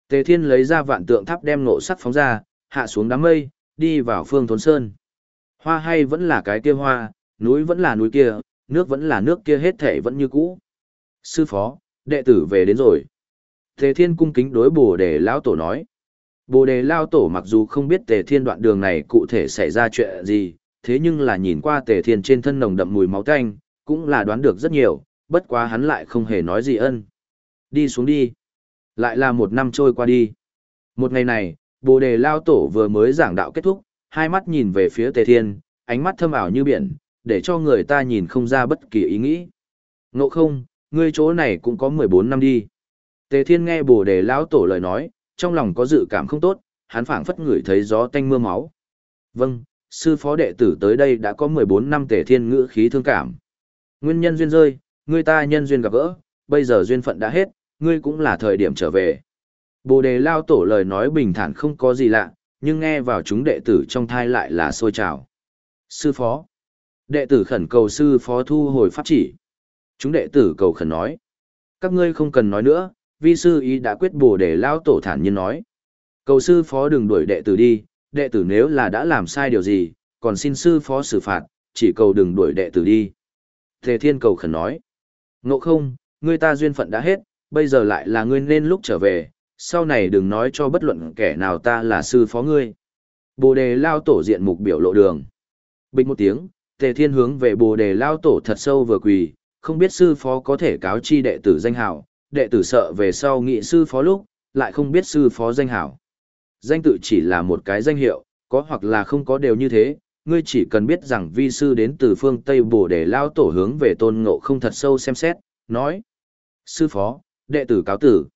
Tề Thiên lấy ra vạn tượng tháp đem nộ sắc phóng ra, hạ xuống đám mây, đi vào Phương Thốn Sơn. Hoa hay vẫn là cái kia hoa, núi vẫn là núi kia, nước vẫn là nước kia hết thể vẫn như cũ. Sư phó, đệ tử về đến rồi. Tề Thiên cung kính đối Bồ Đề Lão Tổ nói. Bồ Đề Lão Tổ mặc dù không biết Tề Thiên đoạn đường này cụ thể xảy ra chuyện gì, thế nhưng là nhìn qua Tề Thiên trên thân nồng đậm mùi máu tanh, cũng là đoán được rất nhiều, bất quá hắn lại không hề nói gì ân. Đi xuống đi. Lại là một năm trôi qua đi. Một ngày này, Bồ Đề lao Tổ vừa mới giảng đạo kết thúc, hai mắt nhìn về phía Tề Thiên, ánh mắt thâm ảo như biển, để cho người ta nhìn không ra bất kỳ ý nghĩ. Ngộ không, ngươi chỗ này cũng có 14 năm đi. Tề Thiên nghe bồ đề lão tổ lời nói, trong lòng có dự cảm không tốt, hắn phảng phất ngửi thấy gió tanh mưa máu. Vâng, sư phó đệ tử tới đây đã có 14 năm Tề Thiên ngữ khí thương cảm. Nguyên nhân duyên rơi, ngươi ta nhân duyên gặp gỡ, bây giờ duyên phận đã hết, ngươi cũng là thời điểm trở về. Bồ đề lao tổ lời nói bình thản không có gì lạ, nhưng nghe vào chúng đệ tử trong thai lại là sôi trào. Sư phó. Đệ tử khẩn cầu sư phó thu hồi pháp chỉ. Chúng đệ tử cầu khẩn nói. Các ngươi không cần nói nữa, vi sư ý đã quyết bồ đề lao tổ thản nhiên nói. Cầu sư phó đừng đuổi đệ tử đi, đệ tử nếu là đã làm sai điều gì, còn xin sư phó xử phạt, chỉ cầu đừng đuổi đệ tử đi. Thế thiên cầu khẩn nói. Ngộ không, ngươi ta duyên phận đã hết, bây giờ lại là ngươi nên lúc trở về, sau này đừng nói cho bất luận kẻ nào ta là sư phó ngươi. Bồ đề lao tổ diện mục biểu lộ đường. Bình một tiếng, tề thiên hướng về bồ đề lao tổ thật sâu vừa quỳ, không biết sư phó có thể cáo chi đệ tử danh hảo, đệ tử sợ về sau nghị sư phó lúc, lại không biết sư phó danh hảo. Danh tự chỉ là một cái danh hiệu, có hoặc là không có đều như thế, ngươi chỉ cần biết rằng vi sư đến từ phương Tây Bồ đề lao tổ hướng về tôn ngộ không thật sâu xem xét, nói. Sư phó, đệ tử cáo tử.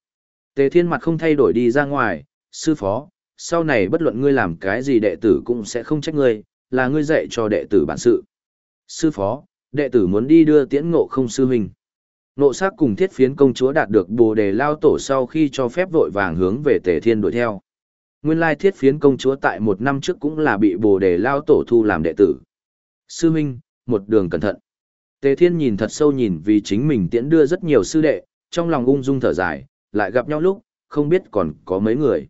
Tề thiên mặt không thay đổi đi ra ngoài, sư phó, sau này bất luận ngươi làm cái gì đệ tử cũng sẽ không trách ngươi, là ngươi dạy cho đệ tử bản sự. Sư phó, đệ tử muốn đi đưa tiễn ngộ không sư huynh. Nộ sát cùng thiết phiến công chúa đạt được bồ đề lao tổ sau khi cho phép vội vàng hướng về tề thiên đuổi theo. Nguyên lai thiết phiến công chúa tại một năm trước cũng là bị bồ đề lao tổ thu làm đệ tử. Sư huynh, một đường cẩn thận. Tề thiên nhìn thật sâu nhìn vì chính mình tiễn đưa rất nhiều sư đệ, trong lòng ung dung thở dài, lại gặp nhau lúc, không biết còn có mấy người.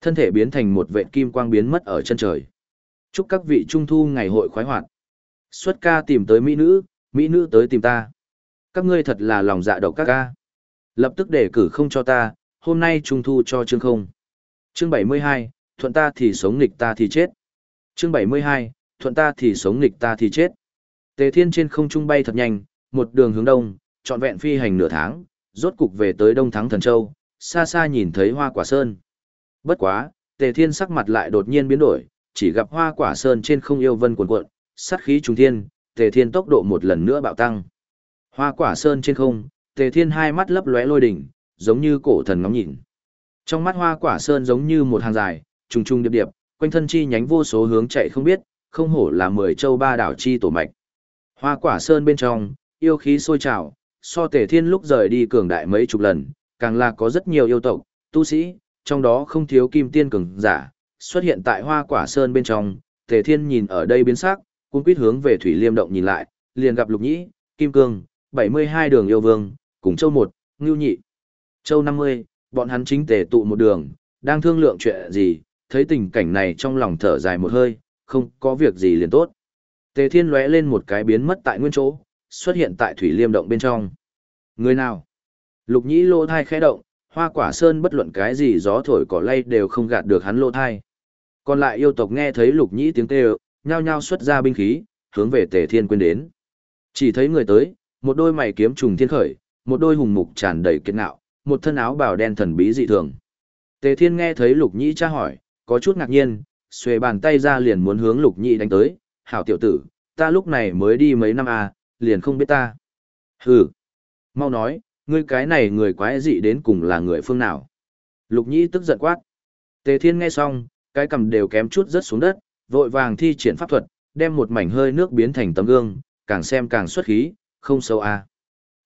Thân thể biến thành một vệt kim quang biến mất ở chân trời. Chúc các vị trung thu ngày hội khoái hoạt. Xuất ca tìm tới mỹ nữ, mỹ nữ tới tìm ta. Các ngươi thật là lòng dạ độc các ca. Lập tức đề cử không cho ta, hôm nay trung thu cho chương không. Chương 72, thuận ta thì sống nghịch ta thì chết. Chương 72, thuận ta thì sống nghịch ta thì chết. Tề thiên trên không trung bay thật nhanh, một đường hướng đông, trọn vẹn phi hành nửa tháng, rốt cục về tới Đông Thắng Thần Châu, xa xa nhìn thấy hoa quả sơn. Bất quá, Tề Thiên sắc mặt lại đột nhiên biến đổi, chỉ gặp hoa quả sơn trên không yêu vân cuộn cuộn, sát khí trùng thiên, Tề Thiên tốc độ một lần nữa bạo tăng. Hoa quả sơn trên không, Tề Thiên hai mắt lấp lóe lôi đỉnh, giống như cổ thần ngóng nhìn. Trong mắt hoa quả sơn giống như một hàng dài, trùng trùng điệp điệp, quanh thân chi nhánh vô số hướng chạy không biết, không hổ là mười châu ba đảo chi tổ mạch. Hoa quả sơn bên trong, yêu khí sôi trào, so Tề Thiên lúc rời đi cường đại mấy chục lần, càng là có rất nhiều yêu tộc, tu sĩ, trong đó không thiếu kim tiên cường giả, xuất hiện tại hoa quả sơn bên trong, Tề Thiên nhìn ở đây biến sắc, cung quýt hướng về Thủy Liêm động nhìn lại, liền gặp Lục Nhĩ, Kim Cương, 72 đường yêu vương, cùng Châu một, Ngưu Nhị. Châu 50, bọn hắn chính tề tụ một đường, đang thương lượng chuyện gì, thấy tình cảnh này trong lòng thở dài một hơi, không có việc gì liền tốt. Tề Thiên lóe lên một cái biến mất tại nguyên chỗ, xuất hiện tại thủy liêm động bên trong. Người nào? Lục nhĩ lô thai khẽ động, hoa quả sơn bất luận cái gì gió thổi cỏ lay đều không gạt được hắn lô thai. Còn lại yêu tộc nghe thấy lục nhĩ tiếng kêu, nhao nhao xuất ra binh khí, hướng về tề thiên quên đến. Chỉ thấy người tới, một đôi mày kiếm trùng thiên khởi, một đôi hùng mục tràn đầy kiệt ngạo, một thân áo bào đen thần bí dị thường. Tề thiên nghe thấy lục nhĩ tra hỏi, có chút ngạc nhiên, xuề bàn tay ra liền muốn hướng lục nhĩ đánh tới, hảo tiểu tử, ta lúc này mới đi mấy năm à, liền không biết ta. Hừ, mau nói, ngươi cái này người quái dị đến cùng là người phương nào. Lục nhĩ tức giận quát. Tề thiên nghe xong, cái cầm đều kém chút rớt xuống đất, vội vàng thi triển pháp thuật, đem một mảnh hơi nước biến thành tấm gương, càng xem càng xuất khí, không xấu à.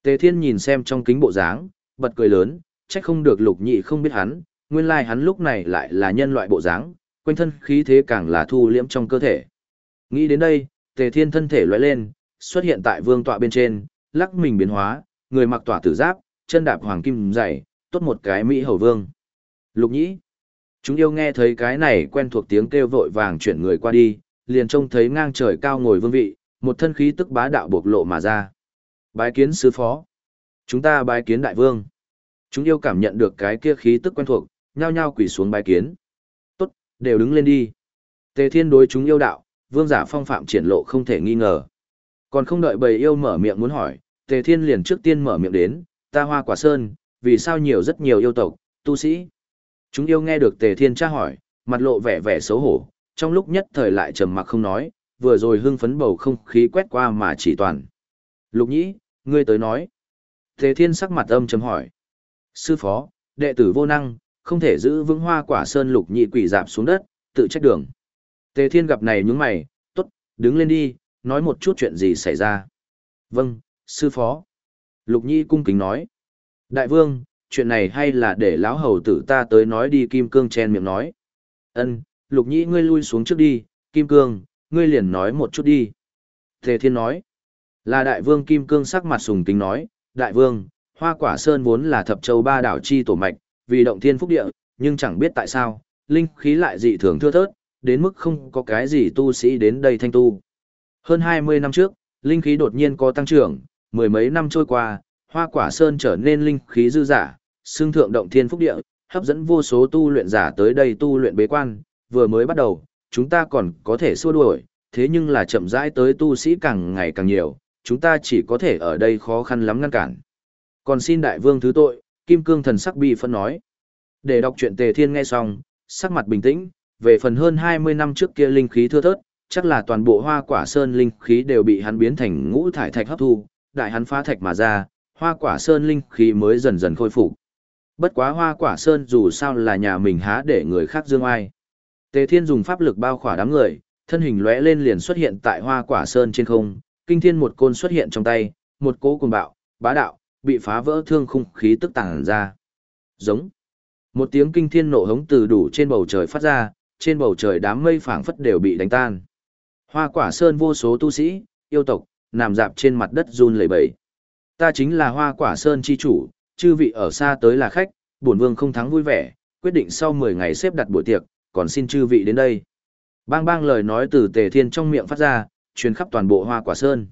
Tề thiên nhìn xem trong kính bộ dáng, bật cười lớn, trách không được lục nhị không biết hắn, nguyên lai hắn lúc này lại là nhân loại bộ dáng, quanh thân khí thế càng là thu liễm trong cơ thể. Nghĩ đến đây, tề thiên thân thể loại lên, xuất hiện tại vương tọa bên trên, lắc mình biến hóa, người mặc tỏa tử giáp, chân đạp hoàng kim dày, tốt một cái Mỹ hầu vương. Lục nhĩ. Chúng yêu nghe thấy cái này quen thuộc tiếng kêu vội vàng chuyển người qua đi, liền trông thấy ngang trời cao ngồi vương vị, một thân khí tức bá đạo bộc lộ mà ra. Bái kiến sứ phó. Chúng ta bái kiến đại vương. Chúng yêu cảm nhận được cái kia khí tức quen thuộc, nhao nhao quỳ xuống bái kiến. Tốt, đều đứng lên đi. Tề thiên đối chúng yêu đạo, vương giả phong phạm triển lộ không thể nghi ngờ. Còn không đợi bầy yêu mở miệng muốn hỏi, Tề Thiên liền trước tiên mở miệng đến, ta hoa quả sơn, vì sao nhiều rất nhiều yêu tộc, tu sĩ. Chúng yêu nghe được Tề Thiên tra hỏi, mặt lộ vẻ vẻ xấu hổ, trong lúc nhất thời lại trầm mặc không nói, vừa rồi hưng phấn bầu không khí quét qua mà chỉ toàn. Lục nhĩ, ngươi tới nói. Tề Thiên sắc mặt âm trầm hỏi. Sư phó, đệ tử vô năng, không thể giữ vững hoa quả sơn lục nhị quỷ dạp xuống đất, tự trách đường. Tề Thiên gặp này nhướng mày, tốt, đứng lên đi, nói một chút chuyện gì xảy ra. Vâng, sư phó. Lục Nhi cung kính nói. Đại vương, chuyện này hay là để lão hầu tử ta tới nói đi Kim Cương chen miệng nói. Ân, Lục Nhi ngươi lui xuống trước đi, Kim Cương, ngươi liền nói một chút đi. Tề Thiên nói. Là đại vương Kim Cương sắc mặt sùng kính nói, đại vương, hoa quả sơn vốn là thập châu ba đảo chi tổ mạch, vì động thiên phúc địa, nhưng chẳng biết tại sao, linh khí lại dị thường thưa thớt, đến mức không có cái gì tu sĩ đến đây thanh tu. Hơn 20 năm trước, linh khí đột nhiên có tăng trưởng, mười mấy năm trôi qua, hoa quả sơn trở nên linh khí dư giả, xương thượng động thiên phúc địa, hấp dẫn vô số tu luyện giả tới đây tu luyện bế quan, vừa mới bắt đầu, chúng ta còn có thể xua đuổi, thế nhưng là chậm rãi tới tu sĩ càng ngày càng nhiều, chúng ta chỉ có thể ở đây khó khăn lắm ngăn cản. Còn xin đại vương thứ tội, Kim Cương thần sắc bi phân nói. Để đọc truyện Tề Thiên nghe xong, sắc mặt bình tĩnh, về phần hơn 20 năm trước kia linh khí thưa thớt, chắc là toàn bộ hoa quả sơn linh khí đều bị hắn biến thành ngũ thải thạch hấp thu, đại hắn phá thạch mà ra, hoa quả sơn linh khí mới dần dần khôi phục. Bất quá hoa quả sơn dù sao là nhà mình há để người khác dương ai. Tề Thiên dùng pháp lực bao khỏa đám người, thân hình lóe lên liền xuất hiện tại hoa quả sơn trên không, kinh thiên một côn xuất hiện trong tay, một cỗ cuồng bạo, bá đạo, bị phá vỡ thương khung khí tức tàng ra. Giống. Một tiếng kinh thiên nổ hống từ đủ trên bầu trời phát ra, trên bầu trời đám mây phảng phất đều bị đánh tan. Hoa quả sơn vô số tu sĩ, yêu tộc, nằm dạp trên mặt đất run lẩy bẩy. Ta chính là hoa quả sơn chi chủ, chư vị ở xa tới là khách, bổn vương không thắng vui vẻ, quyết định sau 10 ngày xếp đặt buổi tiệc, còn xin chư vị đến đây. Bang bang lời nói từ tề thiên trong miệng phát ra, truyền khắp toàn bộ hoa quả sơn.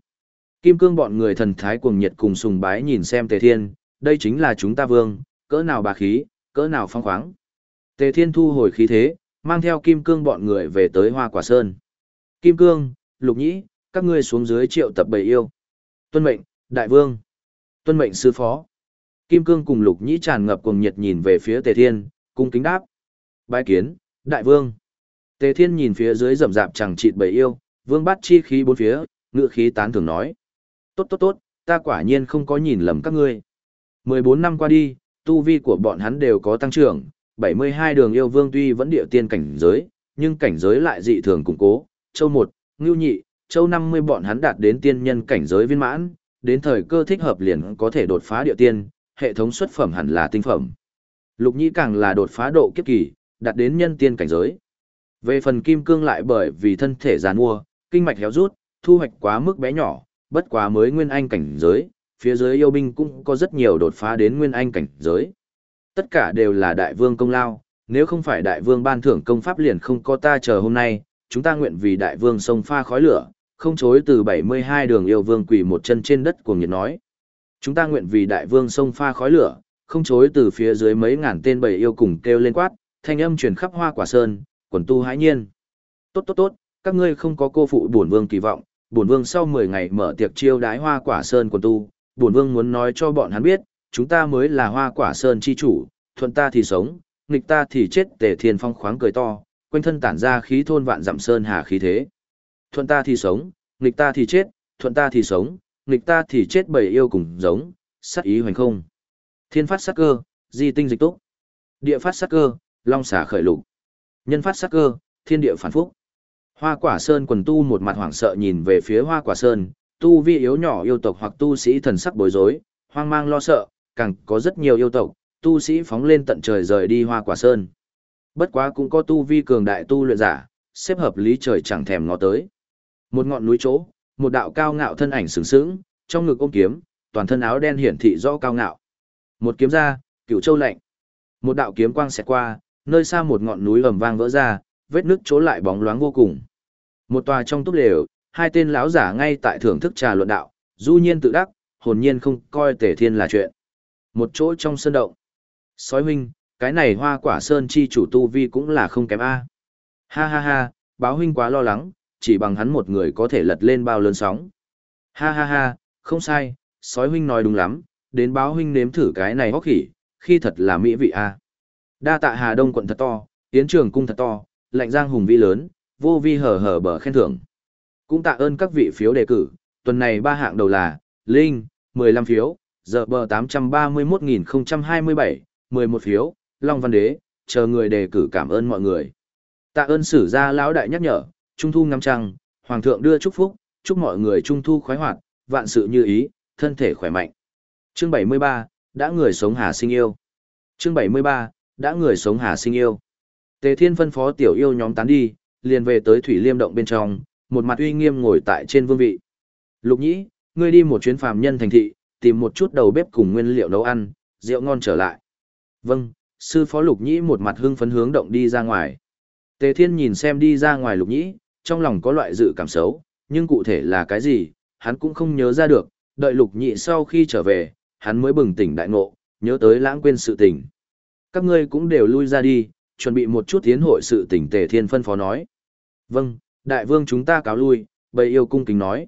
Kim cương bọn người thần thái cuồng nhiệt cùng sùng bái nhìn xem tề thiên, đây chính là chúng ta vương, cỡ nào bà khí, cỡ nào phong khoáng. Tề thiên thu hồi khí thế, mang theo kim cương bọn người về tới hoa quả sơn. Kim cương, lục nhĩ, các ngươi xuống dưới triệu tập bầy yêu. Tuân mệnh, đại vương. Tuân mệnh sư phó. Kim cương cùng lục nhĩ tràn ngập cuồng nhiệt nhìn về phía tề thiên, cung kính đáp. Bái kiến, đại vương. Tề thiên nhìn phía dưới rậm rạp chẳng chịt bầy yêu, vương bắt chi khí bốn phía, ngựa khí tán thường nói. Tốt tốt tốt, ta quả nhiên không có nhìn lầm các ngươi. 14 năm qua đi, tu vi của bọn hắn đều có tăng trưởng, 72 đường yêu vương tuy vẫn địa tiên cảnh giới, nhưng cảnh giới lại dị thường củng cố, châu một, ngưu nhị, châu 50 bọn hắn đạt đến tiên nhân cảnh giới viên mãn, đến thời cơ thích hợp liền có thể đột phá địa tiên, hệ thống xuất phẩm hẳn là tinh phẩm. Lục nhị càng là đột phá độ kiếp kỳ, đạt đến nhân tiên cảnh giới. Về phần kim cương lại bởi vì thân thể giàn mua, kinh mạch héo rút, thu hoạch quá mức bé nhỏ, bất quá mới nguyên anh cảnh giới, phía dưới yêu binh cũng có rất nhiều đột phá đến nguyên anh cảnh giới. Tất cả đều là đại vương công lao, nếu không phải đại vương ban thưởng công pháp liền không có ta chờ hôm nay, chúng ta nguyện vì đại vương sông pha khói lửa, không chối từ 72 đường yêu vương quỳ một chân trên đất cuồng nhiệt nói. Chúng ta nguyện vì đại vương sông pha khói lửa, không chối từ phía dưới mấy ngàn tên bầy yêu cùng kêu lên quát, thanh âm truyền khắp hoa quả sơn, quần tu hãi nhiên. Tốt tốt tốt, các ngươi không có cô phụ bổn vương kỳ vọng, bổn vương sau 10 ngày mở tiệc chiêu đái hoa quả sơn quần tu, bổn vương muốn nói cho bọn hắn biết, chúng ta mới là hoa quả sơn chi chủ, thuận ta thì sống, nghịch ta thì chết tề thiên phong khoáng cười to, quanh thân tản ra khí thôn vạn dặm sơn hà khí thế. Thuận ta thì sống, nghịch ta thì chết, thuận ta thì sống, nghịch ta thì chết bầy yêu cùng giống, sát ý hoành không. Thiên phát sát cơ, di tinh dịch túc. Địa phát sát cơ, long xả khởi lục. Nhân phát sát cơ, thiên địa phản phúc. Hoa quả sơn quần tu một mặt hoảng sợ nhìn về phía hoa quả sơn, tu vi yếu nhỏ yêu tộc hoặc tu sĩ thần sắc bối rối, hoang mang lo sợ, càng có rất nhiều yêu tộc, tu sĩ phóng lên tận trời rời đi hoa quả sơn. Bất quá cũng có tu vi cường đại tu luyện giả, xếp hợp lý trời chẳng thèm ngó tới. Một ngọn núi chỗ, một đạo cao ngạo thân ảnh sừng sững, trong ngực ôm kiếm, toàn thân áo đen hiển thị rõ cao ngạo. Một kiếm ra, cửu châu lạnh. Một đạo kiếm quang xẹt qua, nơi xa một ngọn núi ầm vang vỡ ra, vết nứt chỗ lại bóng loáng vô cùng. Một tòa trong túp lều, hai tên lão giả ngay tại thưởng thức trà luận đạo, du nhiên tự đắc, hồn nhiên không coi Tề Thiên là chuyện. Một chỗ trong sân động. Sói huynh, cái này hoa quả sơn chi chủ tu vi cũng là không kém a. Ha ha ha, báo huynh quá lo lắng, chỉ bằng hắn một người có thể lật lên bao lớn sóng. Ha ha ha, không sai, sói huynh nói đúng lắm, đến báo huynh nếm thử cái này hóc khỉ, khi thật là mỹ vị a. Đa tạ Hà Đông quận thật to, tiến trường cung thật to, lạnh giang hùng vi lớn, vô vi hở hở bờ khen thưởng. Cũng tạ ơn các vị phiếu đề cử, tuần này ba hạng đầu là, Linh, 15 phiếu, giờ bờ 831.027, 11 phiếu, Long Văn Đế, chờ người đề cử cảm ơn mọi người. Tạ ơn sử gia lão đại nhắc nhở, Trung thu ngắm trăng, Hoàng thượng đưa chúc phúc, chúc mọi người Trung thu khoái hoạt, vạn sự như ý, thân thể khỏe mạnh. Chương 73, đã người sống hà sinh yêu. Chương 73, đã người sống hà sinh yêu. Tề Thiên phân phó tiểu yêu nhóm tán đi, liền về tới Thủy Liêm động bên trong, một mặt uy nghiêm ngồi tại trên vương vị. Lục Nhĩ, ngươi đi một chuyến phàm nhân thành thị, tìm một chút đầu bếp cùng nguyên liệu nấu ăn, rượu ngon trở lại. Vâng, sư phó Lục Nhĩ một mặt hưng phấn hướng động đi ra ngoài. Tề Thiên nhìn xem đi ra ngoài Lục Nhĩ, trong lòng có loại dự cảm xấu, nhưng cụ thể là cái gì, hắn cũng không nhớ ra được, đợi Lục Nhĩ sau khi trở về, hắn mới bừng tỉnh đại ngộ, nhớ tới lãng quên sự tình. Các ngươi cũng đều lui ra đi, chuẩn bị một chút tiến hội sự tỉnh Tề Thiên phân phó nói. Vâng, đại vương chúng ta cáo lui, bầy yêu cung kính nói.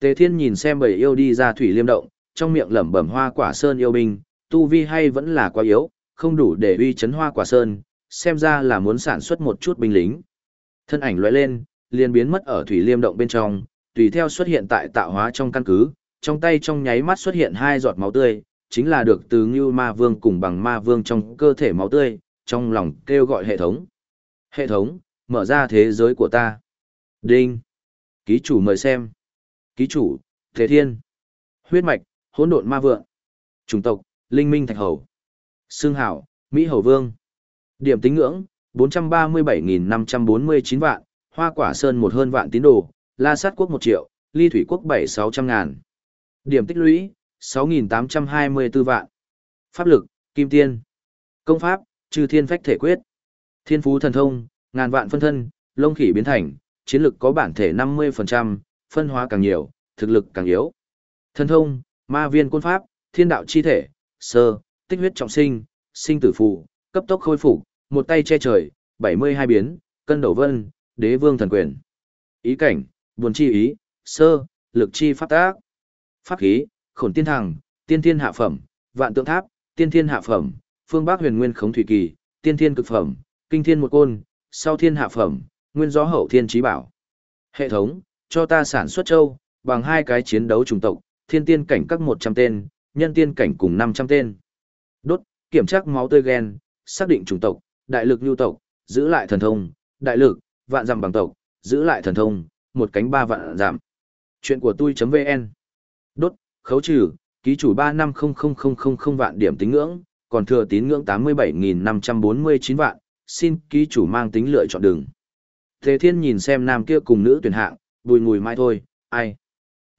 Tề Thiên nhìn xem bầy yêu đi ra thủy liêm động, trong miệng lẩm bẩm hoa quả sơn yêu binh, tu vi hay vẫn là quá yếu, không đủ để uy chấn hoa quả sơn, xem ra là muốn sản xuất một chút binh lính. Thân ảnh lóe lên, liền biến mất ở thủy liêm động bên trong, tùy theo xuất hiện tại tạo hóa trong căn cứ, trong tay trong nháy mắt xuất hiện hai giọt máu tươi, chính là được từ Ngưu Ma Vương cùng bằng Ma Vương trong cơ thể máu tươi, trong lòng kêu gọi hệ thống. Hệ thống, mở ra thế giới của ta. Đinh. Ký chủ mời xem. Ký chủ, Thế Thiên. Huyết mạch, hỗn độn ma vượng. Chủng tộc, Linh Minh Thạch Hầu. Xương hảo, Mỹ Hầu Vương. Điểm tính ngưỡng, 437.549 vạn, Hoa Quả Sơn một hơn vạn tín đồ, La Sát Quốc 1 triệu, Ly Thủy Quốc 7-600 ngàn. Điểm tích lũy, 6.824 vạn. Pháp lực, Kim Tiên. Công pháp, Trừ Thiên Phách Thể Quyết. Thiên Phú Thần Thông, ngàn vạn phân thân, lông khỉ biến thành, chiến lực có bản thể 50%, phân hóa càng nhiều, thực lực càng yếu. Thần thông, ma viên côn pháp, thiên đạo chi thể, sơ, tích huyết trọng sinh, sinh tử phụ, cấp tốc khôi phục, một tay che trời, 72 biến, cân đầu vân, đế vương thần quyền. Ý cảnh, buồn chi ý, sơ, lực chi pháp tác. Pháp khí, khổn tiên thằng, tiên thiên hạ phẩm, vạn tượng tháp, tiên thiên hạ phẩm, phương bắc huyền nguyên khống thủy kỳ, tiên thiên cực phẩm, kinh thiên một côn, sau thiên hạ phẩm, nguyên gió hậu thiên trí bảo. Hệ thống, cho ta sản xuất châu, bằng hai cái chiến đấu trùng tộc, thiên tiên cảnh các 100 tên, nhân tiên cảnh cùng 500 tên. Đốt, kiểm tra máu tươi gen, xác định chủng tộc, đại lực nhu tộc, giữ lại thần thông, đại lực, vạn giảm bằng tộc, giữ lại thần thông, một cánh ba vạn giảm. Chuyện của tôi.vn Đốt, khấu trừ, ký chủ 350000 vạn điểm tín ngưỡng, còn thừa tín ngưỡng 87.549 vạn, xin ký chủ mang tính lựa chọn đường. thế Thiên nhìn xem nam kia cùng nữ tuyển hạng, bùi ngùi mai thôi, ai.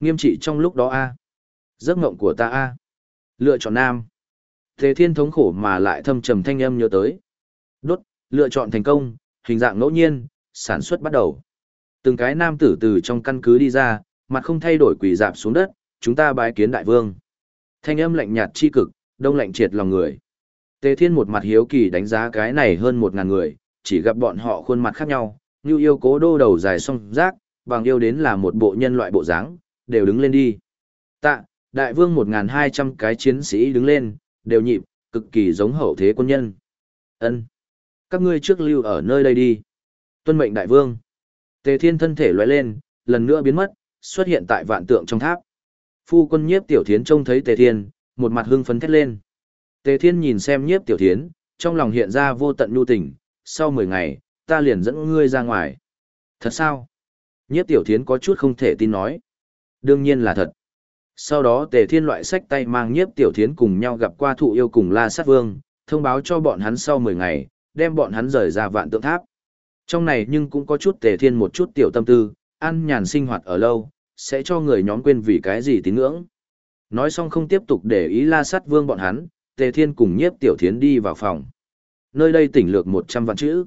Nghiêm trị trong lúc đó a Giấc mộng của ta a Lựa chọn nam. Thế Thiên thống khổ mà lại thâm trầm thanh âm nhớ tới. Đốt, lựa chọn thành công, hình dạng ngẫu nhiên, sản xuất bắt đầu. Từng cái nam tử từ trong căn cứ đi ra, mặt không thay đổi quỳ dạp xuống đất, chúng ta bái kiến đại vương. Thanh âm lạnh nhạt chi cực, đông lạnh triệt lòng người. Tề Thiên một mặt hiếu kỳ đánh giá cái này hơn một ngàn người, chỉ gặp bọn họ khuôn mặt khác nhau, như yêu cố đô đầu dài song rác, bằng yêu đến là một bộ nhân loại bộ dáng, đều đứng lên đi. Tạ, đại vương một ngàn hai trăm cái chiến sĩ đứng lên, đều nhịp, cực kỳ giống hậu thế quân nhân. Ân, Các ngươi trước lưu ở nơi đây đi. Tuân mệnh đại vương. Tề Thiên thân thể lóe lên, lần nữa biến mất, xuất hiện tại vạn tượng trong tháp. Phu quân nhiếp tiểu thiến trông thấy Tề Thiên, một mặt hưng phấn thét lên. Tề Thiên nhìn xem nhiếp tiểu thiến, trong lòng hiện ra vô tận nhu tình, sau 10 ngày, ta liền dẫn ngươi ra ngoài. Thật sao? Nhiếp tiểu thiến có chút không thể tin nói. Đương nhiên là thật. Sau đó Tề Thiên loại sách tay mang nhiếp tiểu thiến cùng nhau gặp qua thụ yêu cùng La Sát Vương, thông báo cho bọn hắn sau 10 ngày, đem bọn hắn rời ra vạn tượng tháp. Trong này nhưng cũng có chút Tề Thiên một chút tiểu tâm tư, ăn nhàn sinh hoạt ở lâu, sẽ cho người nhóm quên vì cái gì tín ngưỡng. Nói xong không tiếp tục để ý La Sát Vương bọn hắn, Tề Thiên cùng nhiếp tiểu thiến đi vào phòng. Nơi đây tỉnh lược 100 vạn chữ.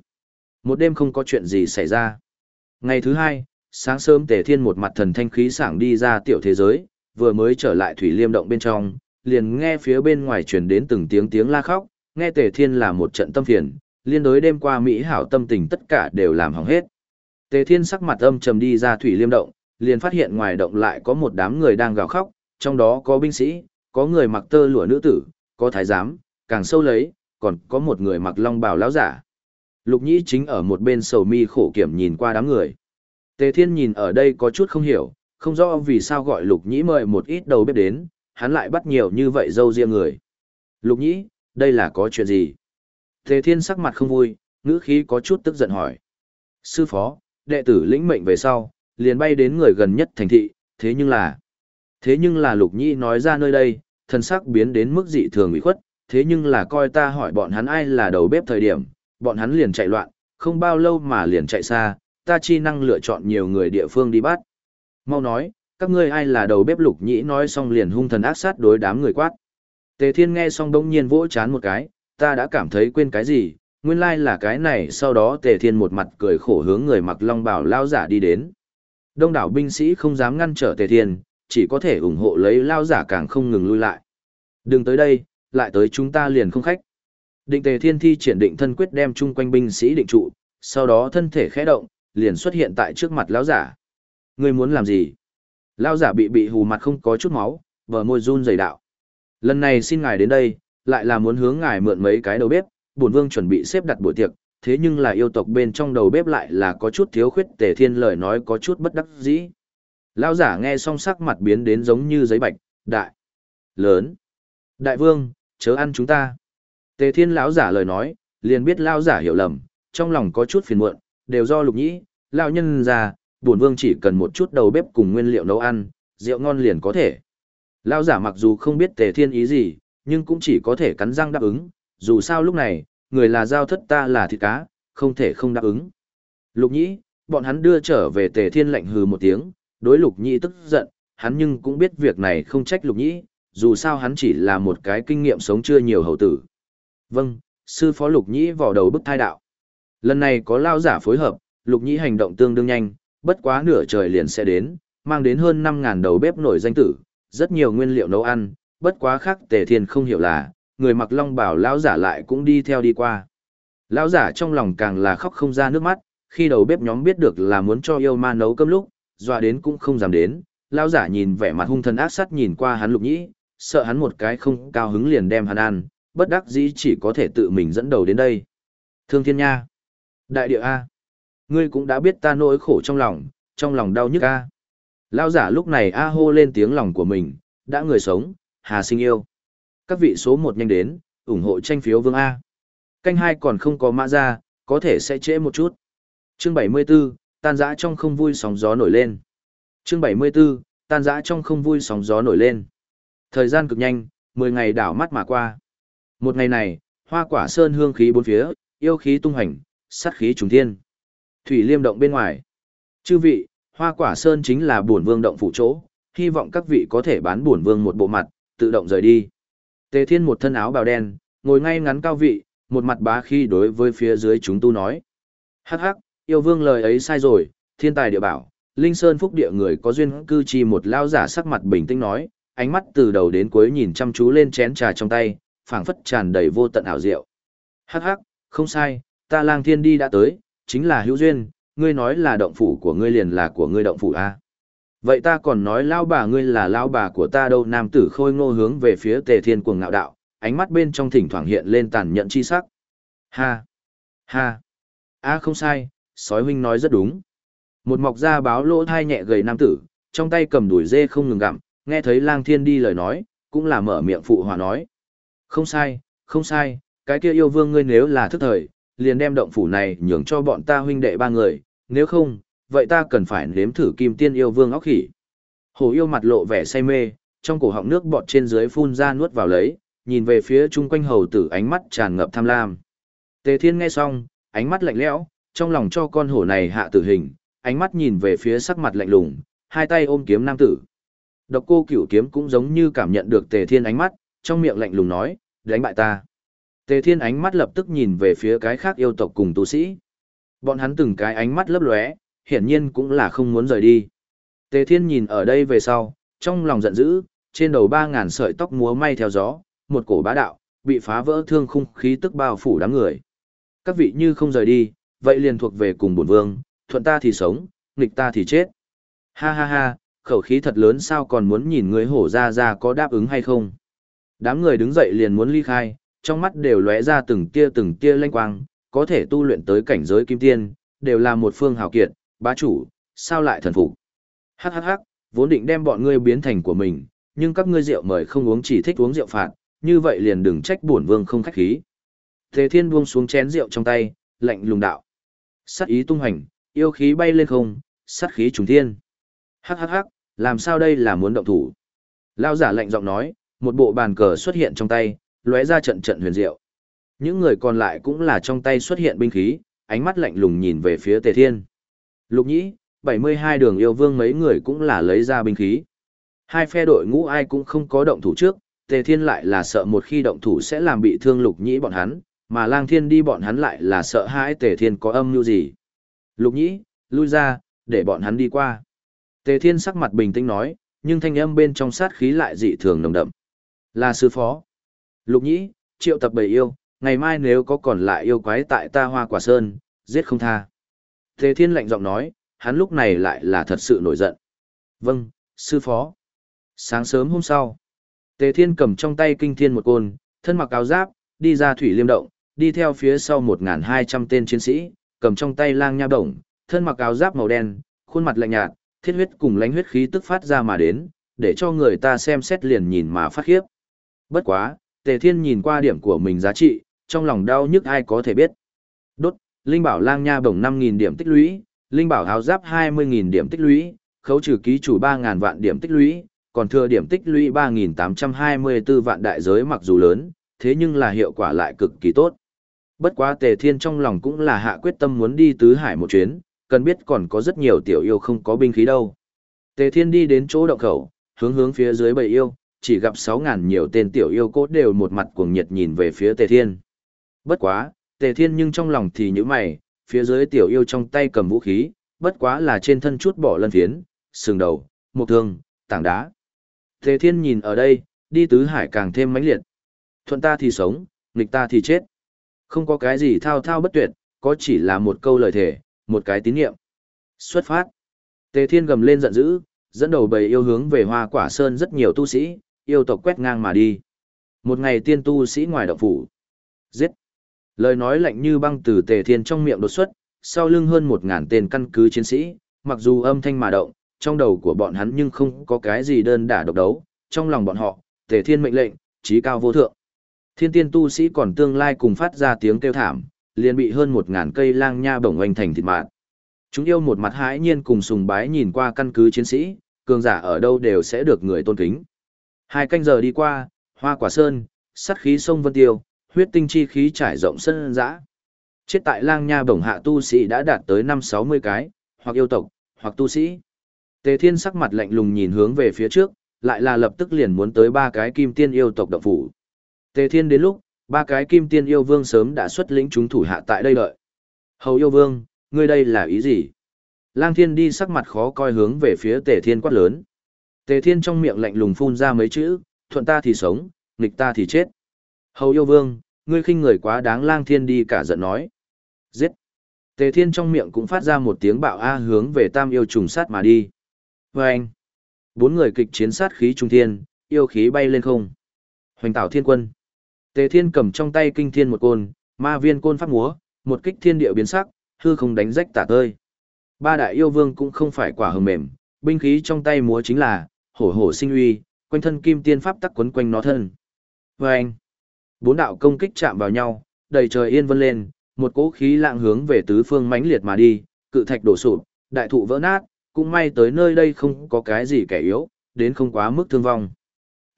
Một đêm không có chuyện gì xảy ra. Ngày thứ hai, sáng sớm Tề Thiên một mặt thần thanh khí sảng đi ra tiểu thế giới, vừa mới trở lại thủy liêm động bên trong, liền nghe phía bên ngoài truyền đến từng tiếng tiếng la khóc, nghe Tề Thiên là một trận tâm phiền, liên đối đêm qua Mỹ hảo tâm tình tất cả đều làm hỏng hết. Tề Thiên sắc mặt âm trầm đi ra thủy liêm động, liền phát hiện ngoài động lại có một đám người đang gào khóc, trong đó có binh sĩ, có người mặc tơ lụa nữ tử, có thái giám, càng sâu lấy, còn có một người mặc long bào lão giả. Lục Nhĩ chính ở một bên sầu mi khổ kiểm nhìn qua đám người. Tề Thiên nhìn ở đây có chút không hiểu, không rõ vì sao gọi Lục Nhĩ mời một ít đầu bếp đến, hắn lại bắt nhiều như vậy dâu riêng người. Lục Nhĩ, đây là có chuyện gì? Tề Thiên sắc mặt không vui, ngữ khí có chút tức giận hỏi. Sư phó, đệ tử lĩnh mệnh về sau, liền bay đến người gần nhất thành thị, thế nhưng là... Thế nhưng là Lục Nhĩ nói ra nơi đây, thân sắc biến đến mức dị thường ủy khuất, thế nhưng là coi ta hỏi bọn hắn ai là đầu bếp thời điểm, bọn hắn liền chạy loạn, không bao lâu mà liền chạy xa, ta chi năng lựa chọn nhiều người địa phương đi bắt. Mau nói, các ngươi ai là đầu bếp lục nhĩ nói xong liền hung thần ác sát đối đám người quát. Tề thiên nghe xong bỗng nhiên vỗ chán một cái, ta đã cảm thấy quên cái gì, nguyên lai là cái này sau đó tề thiên một mặt cười khổ hướng người mặc long bào lao giả đi đến. Đông đảo binh sĩ không dám ngăn trở tề thiên, chỉ có thể ủng hộ lấy lao giả càng không ngừng lui lại. Đừng tới đây, lại tới chúng ta liền không khách. Định tề thiên thi triển định thân quyết đem chung quanh binh sĩ định trụ, sau đó thân thể khẽ động, liền xuất hiện tại trước mặt lão giả. Ngươi muốn làm gì? Lão giả bị bị hù mặt không có chút máu, bờ môi run rẩy đạo. Lần này xin ngài đến đây, lại là muốn hướng ngài mượn mấy cái đầu bếp, bổn vương chuẩn bị xếp đặt buổi tiệc, thế nhưng là yêu tộc bên trong đầu bếp lại là có chút thiếu khuyết tề thiên lời nói có chút bất đắc dĩ. Lão giả nghe xong sắc mặt biến đến giống như giấy bạch, đại, lớn. Đại vương, chớ ăn chúng ta. Tề thiên lão giả lời nói, liền biết lão giả hiểu lầm, trong lòng có chút phiền muộn, đều do lục nhĩ, lão nhân già, bổn vương chỉ cần một chút đầu bếp cùng nguyên liệu nấu ăn, rượu ngon liền có thể. Lão giả mặc dù không biết tề thiên ý gì, nhưng cũng chỉ có thể cắn răng đáp ứng, dù sao lúc này, người là giao thất ta là thịt cá, không thể không đáp ứng. Lục nhĩ, bọn hắn đưa trở về tề thiên lạnh hừ một tiếng, đối lục nhĩ tức giận, hắn nhưng cũng biết việc này không trách lục nhĩ, dù sao hắn chỉ là một cái kinh nghiệm sống chưa nhiều hậu tử. Vâng, sư phó lục nhĩ vào đầu bức thai đạo. Lần này có lao giả phối hợp, lục nhĩ hành động tương đương nhanh, bất quá nửa trời liền sẽ đến, mang đến hơn 5.000 đầu bếp nổi danh tử, rất nhiều nguyên liệu nấu ăn, bất quá khác tề thiên không hiểu là, người mặc long bảo lão giả lại cũng đi theo đi qua. Lão giả trong lòng càng là khóc không ra nước mắt, khi đầu bếp nhóm biết được là muốn cho yêu ma nấu cơm lúc, dọa đến cũng không dám đến, lão giả nhìn vẻ mặt hung thần ác sát nhìn qua hắn lục nhĩ, sợ hắn một cái không cao hứng liền đem hắn ăn, bất đắc dĩ chỉ có thể tự mình dẫn đầu đến đây. Thương thiên nha! Đại địa A! Ngươi cũng đã biết ta nỗi khổ trong lòng, trong lòng đau nhức A. Lao giả lúc này A hô lên tiếng lòng của mình, đã người sống, hà sinh yêu. Các vị số một nhanh đến, ủng hộ tranh phiếu vương A. Canh hai còn không có mã ra, có thể sẽ trễ một chút. Chương 74, tan dã trong không vui sóng gió nổi lên. Chương 74, tan dã trong không vui sóng gió nổi lên. Thời gian cực nhanh, 10 ngày đảo mắt mà qua. Một ngày này, hoa quả sơn hương khí bốn phía, yêu khí tung hành, sát khí trùng thiên. Thủy liêm động bên ngoài. Chư vị, hoa quả sơn chính là bổn vương động phủ chỗ, hy vọng các vị có thể bán bổn vương một bộ mặt, tự động rời đi. Tề thiên một thân áo bào đen, ngồi ngay ngắn cao vị, một mặt bá khi đối với phía dưới chúng tu nói. Hắc hắc, yêu vương lời ấy sai rồi, thiên tài địa bảo, linh sơn phúc địa người có duyên cư chi một lao giả sắc mặt bình tĩnh nói, ánh mắt từ đầu đến cuối nhìn chăm chú lên chén trà trong tay, phảng phất tràn đầy vô tận ảo diệu. Hắc hắc, không sai, ta lang thiên đi đã tới, chính là hữu duyên, ngươi nói là động phủ của ngươi liền là của ngươi động phủ a. Vậy ta còn nói lao bà ngươi là lao bà của ta đâu nam tử khôi ngô hướng về phía tề thiên cuồng ngạo đạo, ánh mắt bên trong thỉnh thoảng hiện lên tàn nhẫn chi sắc. Ha! Ha! a không sai, sói huynh nói rất đúng. Một mọc da báo lỗ thai nhẹ gầy nam tử, trong tay cầm đuổi dê không ngừng gặm, nghe thấy lang thiên đi lời nói, cũng là mở miệng phụ hòa nói. Không sai, không sai, cái kia yêu vương ngươi nếu là thức thời, liền đem động phủ này nhường cho bọn ta huynh đệ ba người, nếu không, vậy ta cần phải nếm thử kim tiên yêu vương óc khỉ. Hổ yêu mặt lộ vẻ say mê, trong cổ họng nước bọt trên dưới phun ra nuốt vào lấy, nhìn về phía chung quanh hầu tử ánh mắt tràn ngập tham lam. Tề thiên nghe xong, ánh mắt lạnh lẽo, trong lòng cho con hổ này hạ tử hình, ánh mắt nhìn về phía sắc mặt lạnh lùng, hai tay ôm kiếm nam tử. Độc cô cửu kiếm cũng giống như cảm nhận được tề thiên ánh mắt, trong miệng lạnh lùng nói, đánh bại ta. Tề thiên ánh mắt lập tức nhìn về phía cái khác yêu tộc cùng tu sĩ. Bọn hắn từng cái ánh mắt lấp lóe, hiển nhiên cũng là không muốn rời đi. Tề thiên nhìn ở đây về sau, trong lòng giận dữ, trên đầu ba ngàn sợi tóc múa may theo gió, một cổ bá đạo, bị phá vỡ thương khung khí tức bao phủ đám người. Các vị như không rời đi, vậy liền thuộc về cùng bổn vương, thuận ta thì sống, nghịch ta thì chết. Ha ha ha, khẩu khí thật lớn sao còn muốn nhìn người hổ ra ra có đáp ứng hay không. Đám người đứng dậy liền muốn ly khai, trong mắt đều lóe ra từng tia từng tia lanh quang, có thể tu luyện tới cảnh giới kim tiên, đều là một phương hào kiệt, bá chủ, sao lại thần phục. Hắc hắc hắc, vốn định đem bọn ngươi biến thành của mình, nhưng các ngươi rượu mời không uống chỉ thích uống rượu phạt, như vậy liền đừng trách bổn vương không khách khí. Tề Thiên buông xuống chén rượu trong tay, lạnh lùng đạo. Sát ý tung hành, yêu khí bay lên không, sát khí trùng thiên. Hắc hắc hắc, làm sao đây là muốn động thủ? Lão giả lạnh giọng nói, một bộ bàn cờ xuất hiện trong tay, lóe ra trận trận huyền diệu. Những người còn lại cũng là trong tay xuất hiện binh khí, ánh mắt lạnh lùng nhìn về phía Tề Thiên. Lục Nhĩ, 72 đường yêu vương mấy người cũng là lấy ra binh khí. Hai phe đội ngũ ai cũng không có động thủ trước, Tề Thiên lại là sợ một khi động thủ sẽ làm bị thương Lục Nhĩ bọn hắn, mà Lang Thiên đi bọn hắn lại là sợ hãi Tề Thiên có âm mưu gì. Lục Nhĩ, lui ra, để bọn hắn đi qua. Tề Thiên sắc mặt bình tĩnh nói, nhưng thanh âm bên trong sát khí lại dị thường nồng đậm. Là sư phó. Lục Nhĩ, triệu tập bầy yêu, ngày mai nếu có còn lại yêu quái tại ta hoa quả sơn, giết không tha. Tề Thiên lạnh giọng nói, hắn lúc này lại là thật sự nổi giận. Vâng, sư phó. Sáng sớm hôm sau, Tề Thiên cầm trong tay kinh thiên một côn, thân mặc áo giáp, đi ra thủy liêm động, đi theo phía sau 1.200 tên chiến sĩ, cầm trong tay lang nha đồng, thân mặc áo giáp màu đen, khuôn mặt lạnh nhạt, thiết huyết cùng lãnh huyết khí tức phát ra mà đến, để cho người ta xem xét liền nhìn mà phát khiếp. Bất quá, Tề Thiên nhìn qua điểm của mình giá trị, trong lòng đau nhức ai có thể biết. Đốt, Linh Bảo Lang Nha bổng 5.000 điểm tích lũy, Linh Bảo Háo Giáp 20.000 điểm tích lũy, khấu trừ ký chủ 3.000 vạn điểm tích lũy, còn thừa điểm tích lũy 3.824 vạn đại giới mặc dù lớn, thế nhưng là hiệu quả lại cực kỳ tốt. Bất quá Tề Thiên trong lòng cũng là hạ quyết tâm muốn đi tứ hải một chuyến, cần biết còn có rất nhiều tiểu yêu không có binh khí đâu. Tề Thiên đi đến chỗ động khẩu, hướng hướng phía dưới bầy yêu, chỉ gặp 6.000 nhiều tên tiểu yêu cốt đều một mặt cuồng nhiệt nhìn về phía Tề Thiên. Bất quá, Tề Thiên nhưng trong lòng thì như mày, phía dưới tiểu yêu trong tay cầm vũ khí, bất quá là trên thân chút bỏ lân phiến, sừng đầu, một thương, tảng đá. Tề Thiên nhìn ở đây, đi tứ hải càng thêm mãnh liệt. Thuận ta thì sống, nghịch ta thì chết. Không có cái gì thao thao bất tuyệt, có chỉ là một câu lời thể, một cái tín niệm Xuất phát. Tề Thiên gầm lên giận dữ, dẫn đầu bầy yêu hướng về Hoa Quả Sơn rất nhiều tu sĩ, yêu tộc quét ngang mà đi. Một ngày tiên tu sĩ ngoài động phủ. Giết. Lời nói lạnh như băng từ Tề Thiên trong miệng đột xuất, sau lưng hơn một ngàn tên căn cứ chiến sĩ, mặc dù âm thanh mà động, trong đầu của bọn hắn nhưng không có cái gì đơn đả độc đấu, trong lòng bọn họ, Tề Thiên mệnh lệnh, trí cao vô thượng. Thiên tiên tu sĩ còn tương lai cùng phát ra tiếng kêu thảm, liền bị hơn một ngàn cây lang nha bổng oanh thành thịt mạt. Chúng yêu một mặt hãi nhiên cùng sùng bái nhìn qua căn cứ chiến sĩ, cường giả ở đâu đều sẽ được người tôn kính. Hai canh giờ đi qua, hoa quả sơn, sắt khí sông Vân Tiêu, huyết tinh chi khí trải rộng sân dã. Chết tại lang nha bổng hạ tu sĩ đã đạt tới năm sáu mươi cái, hoặc yêu tộc, hoặc tu sĩ. Tề Thiên sắc mặt lạnh lùng nhìn hướng về phía trước, lại là lập tức liền muốn tới ba cái kim tiên yêu tộc động phủ. Tề Thiên đến lúc, Ba cái kim tiên yêu vương sớm đã xuất lĩnh chúng thủ hạ tại đây đợi. Hầu yêu vương, ngươi đây là ý gì? Lang thiên đi sắc mặt khó coi hướng về phía tề thiên quát lớn. Tề thiên trong miệng lạnh lùng phun ra mấy chữ, thuận ta thì sống, nghịch ta thì chết. Hầu yêu vương, ngươi khinh người quá đáng lang thiên đi cả giận nói. Giết! Tề thiên trong miệng cũng phát ra một tiếng bạo A hướng về tam yêu trùng sát mà đi. Vâng. anh! Bốn người kịch chiến sát khí trung thiên, yêu khí bay lên không. Hoành tạo thiên quân. Tề thiên cầm trong tay kinh thiên một côn, ma viên côn pháp múa, một kích thiên địa biến sắc, hư không đánh rách tả tơi. Ba đại yêu vương cũng không phải quả hờ mềm, binh khí trong tay múa chính là hổ hổ sinh uy, quanh thân kim tiên pháp tắc quấn quanh nó thân. Và anh, bốn đạo công kích chạm vào nhau, đầy trời yên vân lên, một cỗ khí lạng hướng về tứ phương mãnh liệt mà đi, cự thạch đổ sụp, đại thụ vỡ nát, cũng may tới nơi đây không có cái gì kẻ yếu, đến không quá mức thương vong.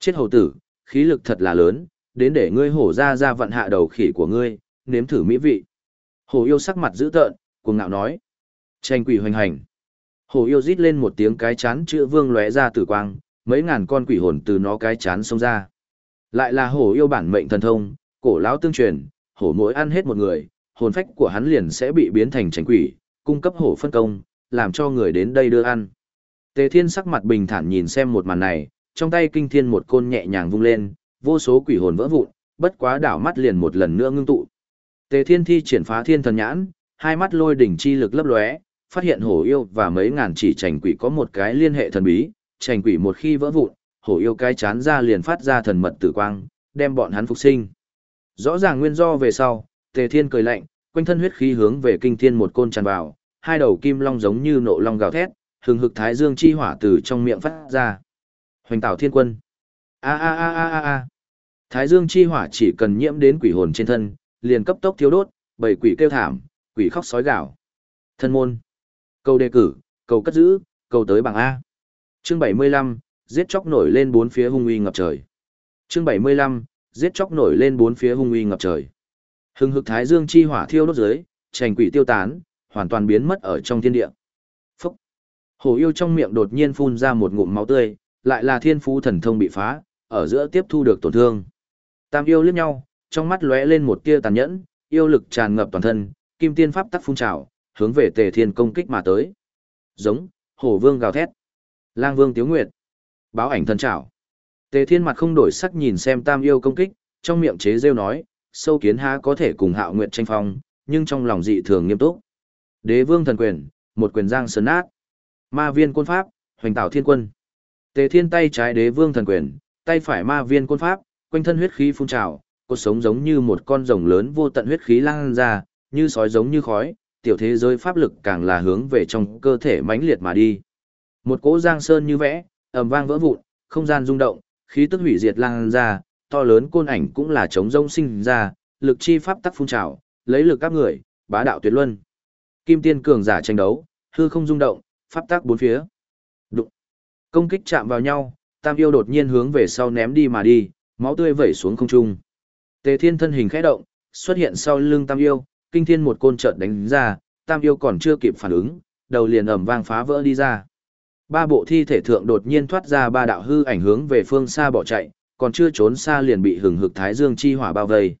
Chết hầu tử, khí lực thật là lớn, đến để ngươi hổ ra ra vận hạ đầu khỉ của ngươi, nếm thử mỹ vị. Hổ yêu sắc mặt dữ tợn, cuồng ngạo nói. Tranh quỷ hoành hành. Hổ yêu rít lên một tiếng cái chán chữ vương lóe ra tử quang, mấy ngàn con quỷ hồn từ nó cái chán xông ra. Lại là hổ yêu bản mệnh thần thông, cổ lão tương truyền, hổ mỗi ăn hết một người, hồn phách của hắn liền sẽ bị biến thành tránh quỷ, cung cấp hổ phân công, làm cho người đến đây đưa ăn. Tề Thiên sắc mặt bình thản nhìn xem một màn này, trong tay kinh thiên một côn nhẹ nhàng vung lên, vô số quỷ hồn vỡ vụn, bất quá đảo mắt liền một lần nữa ngưng tụ. Tề Thiên thi triển phá thiên thần nhãn, hai mắt lôi đỉnh chi lực lấp lóe, phát hiện hổ yêu và mấy ngàn chỉ trành quỷ có một cái liên hệ thần bí, trành quỷ một khi vỡ vụn, hổ yêu cái chán ra liền phát ra thần mật tử quang, đem bọn hắn phục sinh. Rõ ràng nguyên do về sau, Tề Thiên cười lạnh, quanh thân huyết khí hướng về kinh thiên một côn tràn vào, hai đầu kim long giống như nộ long gào thét, hừng hực thái dương chi hỏa từ trong miệng phát ra. Hoành tạo thiên quân. A a a a a a. Thái dương chi hỏa chỉ cần nhiễm đến quỷ hồn trên thân, liền cấp tốc thiếu đốt, bảy quỷ kêu thảm, quỷ khóc sói gào. Thân môn. Cầu đề cử, cầu cất giữ, cầu tới bảng A. Chương 75, giết chóc nổi lên bốn phía hung uy ngập trời. Chương 75, giết chóc nổi lên bốn phía hung uy ngập trời. Hừng hực thái dương chi hỏa thiêu đốt dưới, trành quỷ tiêu tán, hoàn toàn biến mất ở trong thiên địa. Phúc! Hổ yêu trong miệng đột nhiên phun ra một ngụm máu tươi, lại là thiên phú thần thông bị phá, ở giữa tiếp thu được tổn thương. Tam yêu liếc nhau, trong mắt lóe lên một tia tàn nhẫn, yêu lực tràn ngập toàn thân, kim tiên pháp tắc phun trào, hướng về Tề Thiên công kích mà tới. Giống, hổ vương gào thét. Lang vương tiếu nguyệt. Báo ảnh thân trảo. Tề Thiên mặt không đổi sắc nhìn xem Tam yêu công kích, trong miệng chế rêu nói, sâu kiến há có thể cùng Hạo Nguyệt tranh phong, nhưng trong lòng dị thường nghiêm túc. Đế vương thần quyền, một quyền giang sơn nát. Ma viên côn pháp, hoành tạo thiên quân. Tề Thiên tay trái đế vương thần quyền, tay phải ma viên côn pháp, quanh thân huyết khí phun trào, cuộc sống giống như một con rồng lớn vô tận huyết khí lan ra, như sói giống như khói, tiểu thế giới pháp lực càng là hướng về trong cơ thể mãnh liệt mà đi. Một cỗ giang sơn như vẽ, ầm vang vỡ vụn, không gian rung động, khí tức hủy diệt lan ra, to lớn côn ảnh cũng là chống rông sinh ra, lực chi pháp tắc phun trào, lấy lực các người, bá đạo tuyệt luân. Kim tiên cường giả tranh đấu, hư không rung động, pháp tắc bốn phía. Đụng. Công kích chạm vào nhau, Tam yêu đột nhiên hướng về sau ném đi mà đi, máu tươi vẩy xuống không trung. Tề Thiên thân hình khẽ động, xuất hiện sau lưng Tam yêu, kinh thiên một côn trợn đánh ra, Tam yêu còn chưa kịp phản ứng, đầu liền ầm vang phá vỡ đi ra. Ba bộ thi thể thượng đột nhiên thoát ra ba đạo hư ảnh hướng về phương xa bỏ chạy, còn chưa trốn xa liền bị hừng hực thái dương chi hỏa bao vây.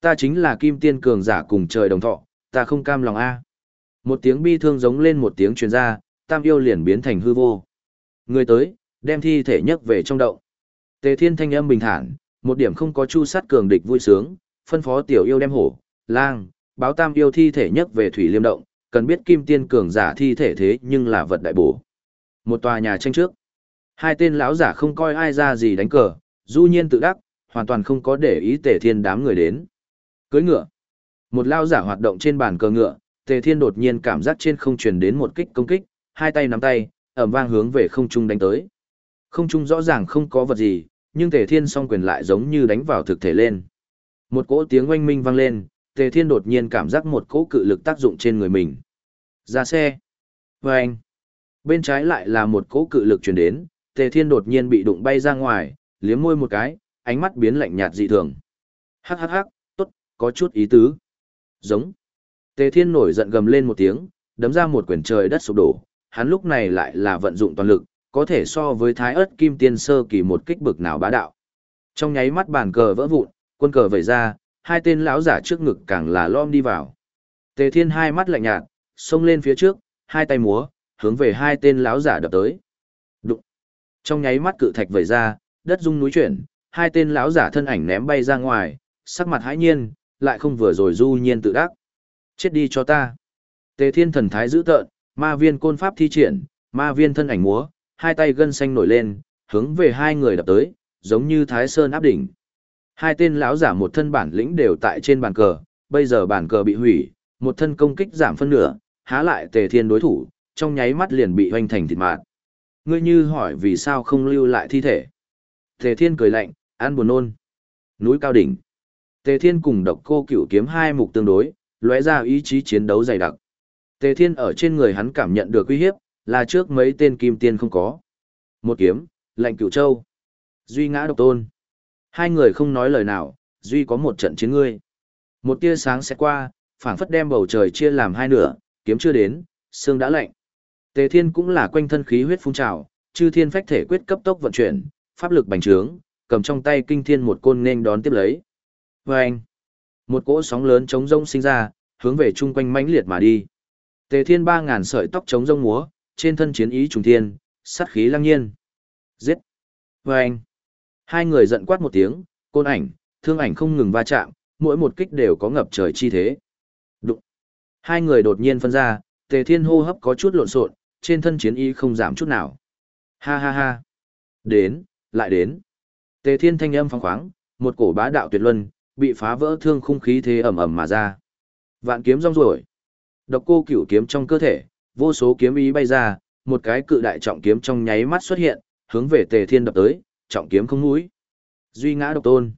Ta chính là kim tiên cường giả cùng trời đồng thọ, ta không cam lòng a. Một tiếng bi thương giống lên một tiếng truyền ra, Tam yêu liền biến thành hư vô. Người tới, đem thi thể nhấc về trong động. Tề Thiên thanh âm bình thản, một điểm không có chu sát cường địch vui sướng, phân phó tiểu yêu đem hổ, lang, báo tam yêu thi thể nhất về thủy liêm động, cần biết kim tiên cường giả thi thể thế nhưng là vật đại bổ. Một tòa nhà tranh trước. Hai tên lão giả không coi ai ra gì đánh cờ, du nhiên tự đắc, hoàn toàn không có để ý Tề Thiên đám người đến. Cưới ngựa. Một lão giả hoạt động trên bàn cờ ngựa, Tề Thiên đột nhiên cảm giác trên không truyền đến một kích công kích, hai tay nắm tay, ầm vang hướng về không trung đánh tới. Không trung rõ ràng không có vật gì, nhưng Tề Thiên song quyền lại giống như đánh vào thực thể lên. Một cỗ tiếng oanh minh vang lên, Tề Thiên đột nhiên cảm giác một cỗ cự lực tác dụng trên người mình. Ra xe. Và anh. Bên trái lại là một cỗ cự lực truyền đến, Tề Thiên đột nhiên bị đụng bay ra ngoài, liếm môi một cái, ánh mắt biến lạnh nhạt dị thường. Hắc hắc hắc, tốt, có chút ý tứ. Giống. Tề Thiên nổi giận gầm lên một tiếng, đấm ra một quyển trời đất sụp đổ, hắn lúc này lại là vận dụng toàn lực, có thể so với thái ớt kim tiên sơ kỳ một kích bực nào bá đạo. Trong nháy mắt bàn cờ vỡ vụn, quân cờ vẩy ra, hai tên lão giả trước ngực càng là lom đi vào. Tề Thiên hai mắt lạnh nhạt, xông lên phía trước, hai tay múa, hướng về hai tên lão giả đập tới. Đụng. Trong nháy mắt cự thạch vẩy ra, đất rung núi chuyển, hai tên lão giả thân ảnh ném bay ra ngoài, sắc mặt hãi nhiên, lại không vừa rồi du nhiên tự đắc. Chết đi cho ta. Tề Thiên thần thái dữ tợn, ma viên côn pháp thi triển, ma viên thân ảnh múa, hai tay gân xanh nổi lên, hướng về hai người đập tới, giống như Thái Sơn áp đỉnh. Hai tên lão giả một thân bản lĩnh đều tại trên bàn cờ, bây giờ bàn cờ bị hủy, một thân công kích giảm phân nửa, há lại Tề Thiên đối thủ, trong nháy mắt liền bị hoành thành thịt mạt. Ngươi như hỏi vì sao không lưu lại thi thể. Tề Thiên cười lạnh, an buồn nôn. Núi cao đỉnh. Tề Thiên cùng độc cô cửu kiếm hai mục tương đối, lóe ra ý chí chiến đấu dày đặc. Tề Thiên ở trên người hắn cảm nhận được uy hiếp, là trước mấy tên kim tiên không có. Một kiếm, lạnh cửu châu. Duy ngã độc tôn. Hai người không nói lời nào, Duy có một trận chiến ngươi. Một tia sáng sẽ qua, phảng phất đem bầu trời chia làm hai nửa, kiếm chưa đến, xương đã lạnh. Tề Thiên cũng là quanh thân khí huyết phun trào, chư thiên phách thể quyết cấp tốc vận chuyển, pháp lực bành trướng, cầm trong tay kinh thiên một côn nên đón tiếp lấy. Vâng! Một cỗ sóng lớn chống rông sinh ra, hướng về chung quanh mãnh liệt mà đi. Tề Thiên ba ngàn sợi tóc chống rông múa, trên thân chiến ý trùng thiên, sát khí lăng nhiên. Giết! Vâng! Hai người giận quát một tiếng, côn ảnh, thương ảnh không ngừng va chạm, mỗi một kích đều có ngập trời chi thế. Đụng! Hai người đột nhiên phân ra, Tề Thiên hô hấp có chút lộn xộn, trên thân chiến y không giảm chút nào. Ha ha ha! Đến, lại đến! Tề Thiên thanh âm phóng khoáng, một cổ bá đạo tuyệt luân, bị phá vỡ thương khung khí thế ầm ầm mà ra. Vạn kiếm rong ruổi. Độc cô cửu kiếm trong cơ thể, vô số kiếm ý bay ra, một cái cự đại trọng kiếm trong nháy mắt xuất hiện, hướng về Tề Thiên đập tới, trọng kiếm không mũi. Duy ngã độc tôn.